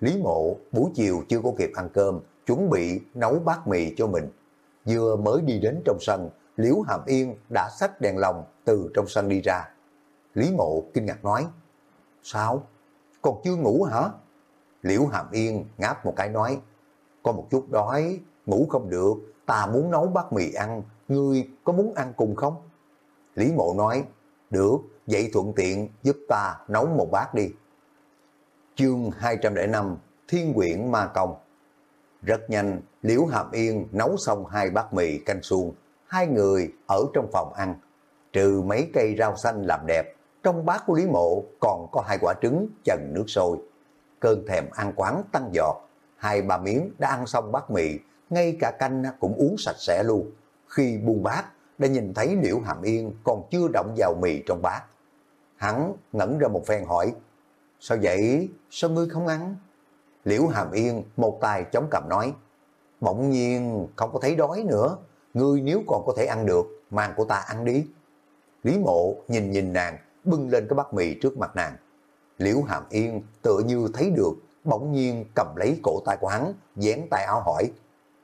Lý mộ buổi chiều chưa có kịp ăn cơm, chuẩn bị nấu bát mì cho mình. Vừa mới đi đến trong sân, Liễu Hàm Yên đã xách đèn lồng từ trong sân đi ra. Lý Mộ kinh ngạc nói, sao? Còn chưa ngủ hả? Liễu Hàm Yên ngáp một cái nói, có một chút đói, ngủ không được, ta muốn nấu bát mì ăn, ngươi có muốn ăn cùng không? Lý Mộ nói, được, vậy thuận tiện giúp ta nấu một bát đi. Chương 205 Thiên quyển Ma Công Rất nhanh, Liễu Hàm Yên nấu xong hai bát mì canh suông, hai người ở trong phòng ăn. Trừ mấy cây rau xanh làm đẹp, trong bát của Lý Mộ còn có hai quả trứng chần nước sôi. Cơn thèm ăn quán tăng giọt, hai ba miếng đã ăn xong bát mì, ngay cả canh cũng uống sạch sẽ luôn. Khi buông bát, đã nhìn thấy Liễu Hàm Yên còn chưa động vào mì trong bát. Hắn ngẩn ra một phen hỏi, sao vậy, sao ngươi không ăn? Liễu Hàm Yên một tay chống cằm nói, bỗng nhiên không có thấy đói nữa, ngươi nếu còn có thể ăn được, mang của ta ăn đi. Lý mộ nhìn nhìn nàng, bưng lên cái bát mì trước mặt nàng. Liễu Hàm Yên tựa như thấy được, bỗng nhiên cầm lấy cổ tay của hắn, dán tay áo hỏi,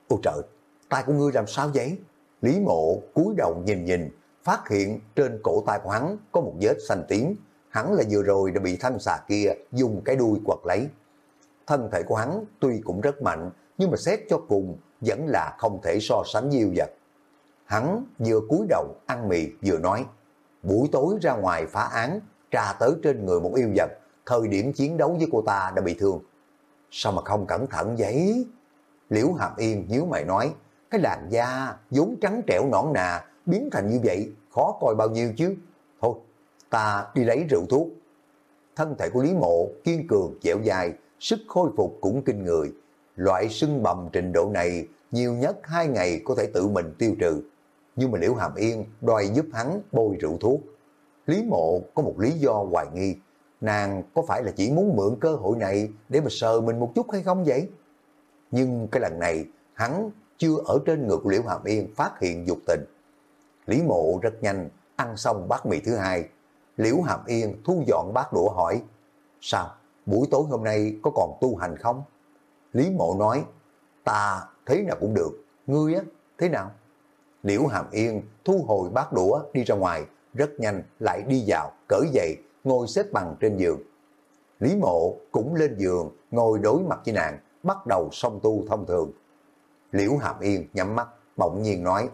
ôi trời, tay của ngươi làm sao vậy? Lý mộ cúi đầu nhìn nhìn, phát hiện trên cổ tay của hắn có một vết xanh tím, hắn là vừa rồi đã bị thanh xà kia dùng cái đuôi quật lấy. Thân thể của hắn tuy cũng rất mạnh, nhưng mà xét cho cùng vẫn là không thể so sánh yêu vật. Hắn vừa cúi đầu ăn mì vừa nói, buổi tối ra ngoài phá án, tra tới trên người một yêu vật, thời điểm chiến đấu với cô ta đã bị thương. Sao mà không cẩn thận vậy? Liễu Hàm Yên nhíu mày nói, cái làn da vốn trắng trẻo nõn nà, biến thành như vậy, khó coi bao nhiêu chứ. Thôi, ta đi lấy rượu thuốc. Thân thể của Lý Mộ kiên cường, dẻo dài, sức khôi phục cũng kinh người. Loại sưng bầm trình độ này nhiều nhất hai ngày có thể tự mình tiêu trừ. Nhưng mà Liễu Hàm Yên đòi giúp hắn bôi rượu thuốc. Lý Mộ có một lý do hoài nghi. Nàng có phải là chỉ muốn mượn cơ hội này để mà sờ mình một chút hay không vậy? Nhưng cái lần này hắn chưa ở trên ngực Liễu Hàm Yên phát hiện dục tình. Lý Mộ rất nhanh ăn xong bát mì thứ hai. Liễu Hàm Yên thu dọn bát đũa hỏi, sao, buổi tối hôm nay có còn tu hành không? Lý Mộ nói, ta thấy nào cũng được, ngươi á, thế nào? Liễu Hàm Yên thu hồi bát đũa đi ra ngoài, rất nhanh lại đi vào, cởi giày, ngồi xếp bằng trên giường. Lý Mộ cũng lên giường, ngồi đối mặt với nàng, bắt đầu song tu thông thường. Liễu Hàm Yên nhắm mắt, bỗng nhiên nói,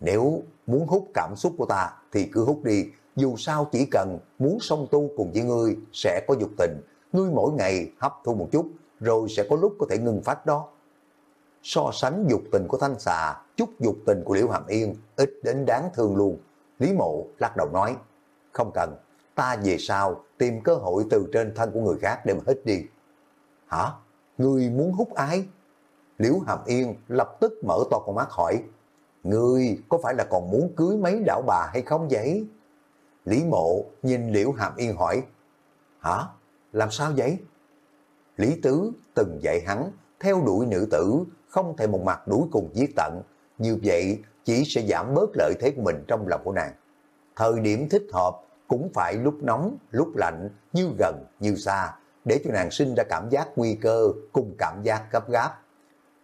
nếu muốn hút cảm xúc của ta thì cứ hút đi, dù sao chỉ cần muốn song tu cùng với ngươi sẽ có dục tình, ngươi mỗi ngày hấp thu một chút, rồi sẽ có lúc có thể ngừng phát đó. So sánh dục tình của Thanh Xà, chút dục tình của Liễu Hàm Yên ít đến đáng thương luôn. Lý Mộ lắc đầu nói, không cần, ta về sau tìm cơ hội từ trên thân của người khác để mà hít đi. Hả? Ngươi muốn hút ai? Liễu Hàm Yên lập tức mở to con mắt hỏi, Ngươi có phải là còn muốn cưới mấy lão bà hay không vậy? Lý Mộ nhìn Liễu Hàm Yên hỏi, Hả? Làm sao vậy? Lý Tứ từng dạy hắn theo đuổi nữ tử, không thể một mặt đuổi cùng giết tận. Như vậy chỉ sẽ giảm bớt lợi thế của mình trong lòng của nàng. Thời điểm thích hợp cũng phải lúc nóng, lúc lạnh, như gần, như xa, để cho nàng sinh ra cảm giác nguy cơ cùng cảm giác gấp gáp.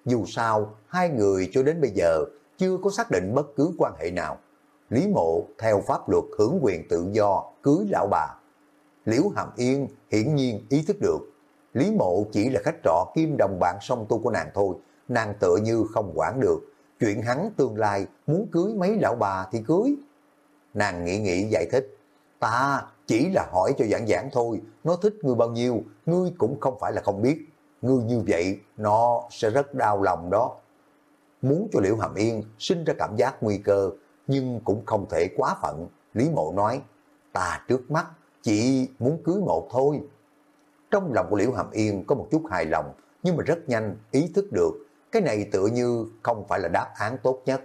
Dù sao, hai người cho đến bây giờ chưa có xác định bất cứ quan hệ nào. Lý Mộ theo pháp luật hưởng quyền tự do cưới lão bà. Liễu Hàm Yên hiển nhiên ý thức được. Lý Mộ chỉ là khách trọ kim đồng bạn song tu của nàng thôi, nàng tựa như không quản được. Chuyện hắn tương lai muốn cưới mấy lão bà thì cưới. Nàng nghĩ nghĩ giải thích, ta chỉ là hỏi cho giảng giảng thôi, nó thích ngươi bao nhiêu, ngươi cũng không phải là không biết. Ngươi như vậy, nó sẽ rất đau lòng đó. Muốn cho Liễu Hàm Yên sinh ra cảm giác nguy cơ, nhưng cũng không thể quá phận. Lý Mộ nói, ta trước mắt chỉ muốn cưới một thôi. Trong lòng của Liễu Hàm Yên có một chút hài lòng, nhưng mà rất nhanh ý thức được, cái này tựa như không phải là đáp án tốt nhất.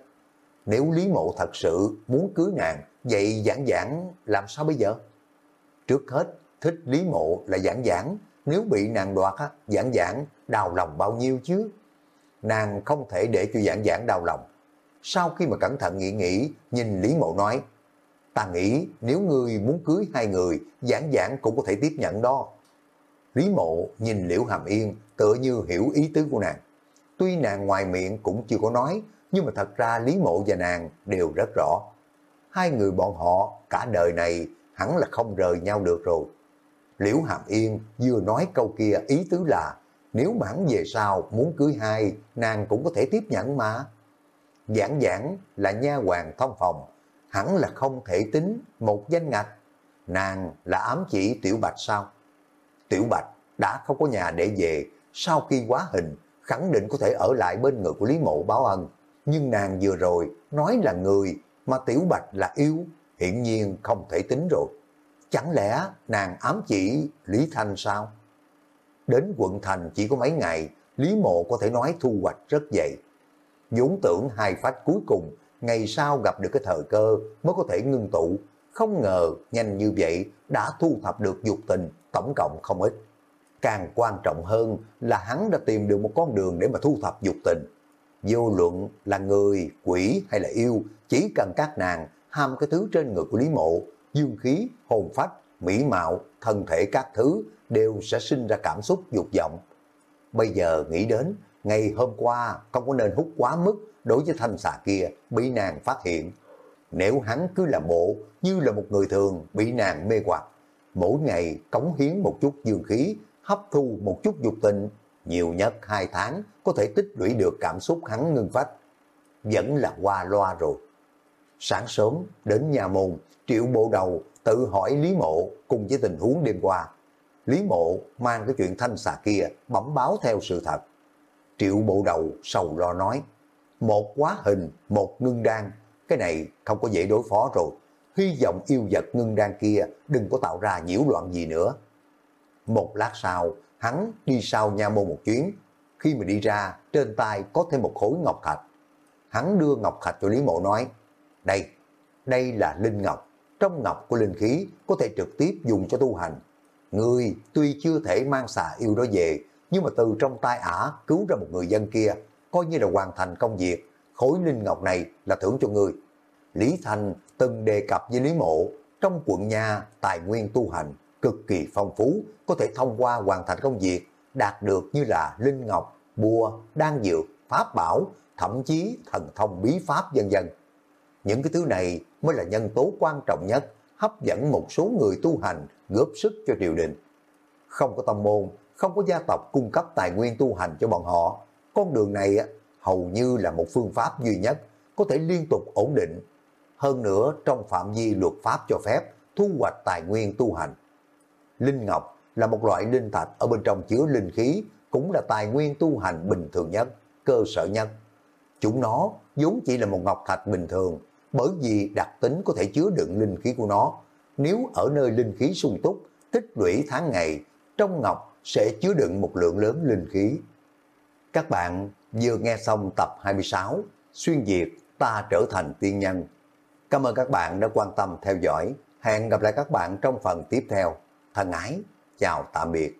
Nếu Lý Mộ thật sự muốn cưới nàng, vậy giảng giảng làm sao bây giờ? Trước hết, thích Lý Mộ là giảng giảng, nếu bị nàng đoạt, á, giảng giảng đào lòng bao nhiêu chứ? Nàng không thể để cho giảng giảng đau lòng. Sau khi mà cẩn thận nghĩ nghĩ, nhìn Lý Mộ nói, ta nghĩ nếu ngươi muốn cưới hai người, giảng giảng cũng có thể tiếp nhận đó. Lý Mộ nhìn Liễu Hàm Yên tựa như hiểu ý tứ của nàng. Tuy nàng ngoài miệng cũng chưa có nói, nhưng mà thật ra Lý Mộ và nàng đều rất rõ. Hai người bọn họ cả đời này hẳn là không rời nhau được rồi. Liễu Hàm Yên vừa nói câu kia ý tứ là nếu mãn về sau muốn cưới hai, nàng cũng có thể tiếp nhận mà. Giảng giảng là nha hoàng thông phòng, hẳn là không thể tính một danh ngạch. Nàng là ám chỉ Tiểu Bạch sao? Tiểu Bạch đã không có nhà để về, sau khi quá hình, khẳng định có thể ở lại bên người của Lý Mộ báo ân. Nhưng nàng vừa rồi nói là người mà Tiểu Bạch là yêu, hiển nhiên không thể tính rồi. Chẳng lẽ nàng ám chỉ Lý Thanh sao? Đến quận thành chỉ có mấy ngày, Lý Mộ có thể nói thu hoạch rất dày. vốn tưởng hai phách cuối cùng, ngày sau gặp được cái thời cơ mới có thể ngưng tụ. Không ngờ nhanh như vậy đã thu thập được dục tình, tổng cộng không ít. Càng quan trọng hơn là hắn đã tìm được một con đường để mà thu thập dục tình. Vô luận là người, quỷ hay là yêu, chỉ cần các nàng ham cái thứ trên người của Lý Mộ, dương khí, hồn phách, mỹ mạo, thân thể các thứ đều sẽ sinh ra cảm xúc dục vọng. Bây giờ nghĩ đến, ngày hôm qua không có nên hút quá mức đối với thanh xà kia bị nàng phát hiện. Nếu hắn cứ làm bộ như là một người thường bị nàng mê hoặc, mỗi ngày cống hiến một chút dương khí, hấp thu một chút dục tình, nhiều nhất hai tháng có thể tích lũy được cảm xúc hắn ngưng phách. Vẫn là qua loa rồi. Sáng sớm đến nhà môn, triệu bộ đầu tự hỏi Lý Mộ cùng với tình huống đêm qua. Lý Mộ mang cái chuyện thanh xà kia bẩm báo theo sự thật. Triệu bộ đầu sầu lo nói, một quá hình, một ngưng đan, cái này không có dễ đối phó rồi. Hy vọng yêu vật ngưng đan kia đừng có tạo ra nhiễu loạn gì nữa. Một lát sau, hắn đi sau nha môn một chuyến. Khi mà đi ra, trên tay có thêm một khối ngọc thạch. Hắn đưa ngọc thạch cho Lý Mộ nói, đây, đây là linh ngọc. Trong ngọc của linh khí có thể trực tiếp dùng cho tu hành. Người tuy chưa thể mang xà yêu đó về, nhưng mà từ trong tay ả cứu ra một người dân kia, coi như là hoàn thành công việc. Khối linh ngọc này là thưởng cho người. Lý Thành từng đề cập với Lý Mộ, trong quận nhà tài nguyên tu hành cực kỳ phong phú, có thể thông qua hoàn thành công việc, đạt được như là linh ngọc, bùa, đan dược, pháp bảo, thậm chí thần thông bí pháp dân dân. Những cái thứ này mới là nhân tố quan trọng nhất, hấp dẫn một số người tu hành góp sức cho triều đình. Không có tông môn, không có gia tộc cung cấp tài nguyên tu hành cho bọn họ. Con đường này hầu như là một phương pháp duy nhất, có thể liên tục ổn định. Hơn nữa trong phạm vi luật pháp cho phép thu hoạch tài nguyên tu hành. Linh Ngọc là một loại linh thạch ở bên trong chứa linh khí, cũng là tài nguyên tu hành bình thường nhất, cơ sở nhất. Chúng nó vốn chỉ là một ngọc thạch bình thường, bởi vì đặc tính có thể chứa đựng linh khí của nó. Nếu ở nơi linh khí sung túc, tích lũy tháng ngày, trong ngọc sẽ chứa đựng một lượng lớn linh khí. Các bạn vừa nghe xong tập 26, Xuyên Việt ta trở thành tiên nhân. Cảm ơn các bạn đã quan tâm theo dõi. Hẹn gặp lại các bạn trong phần tiếp theo. Thân ái, chào tạm biệt.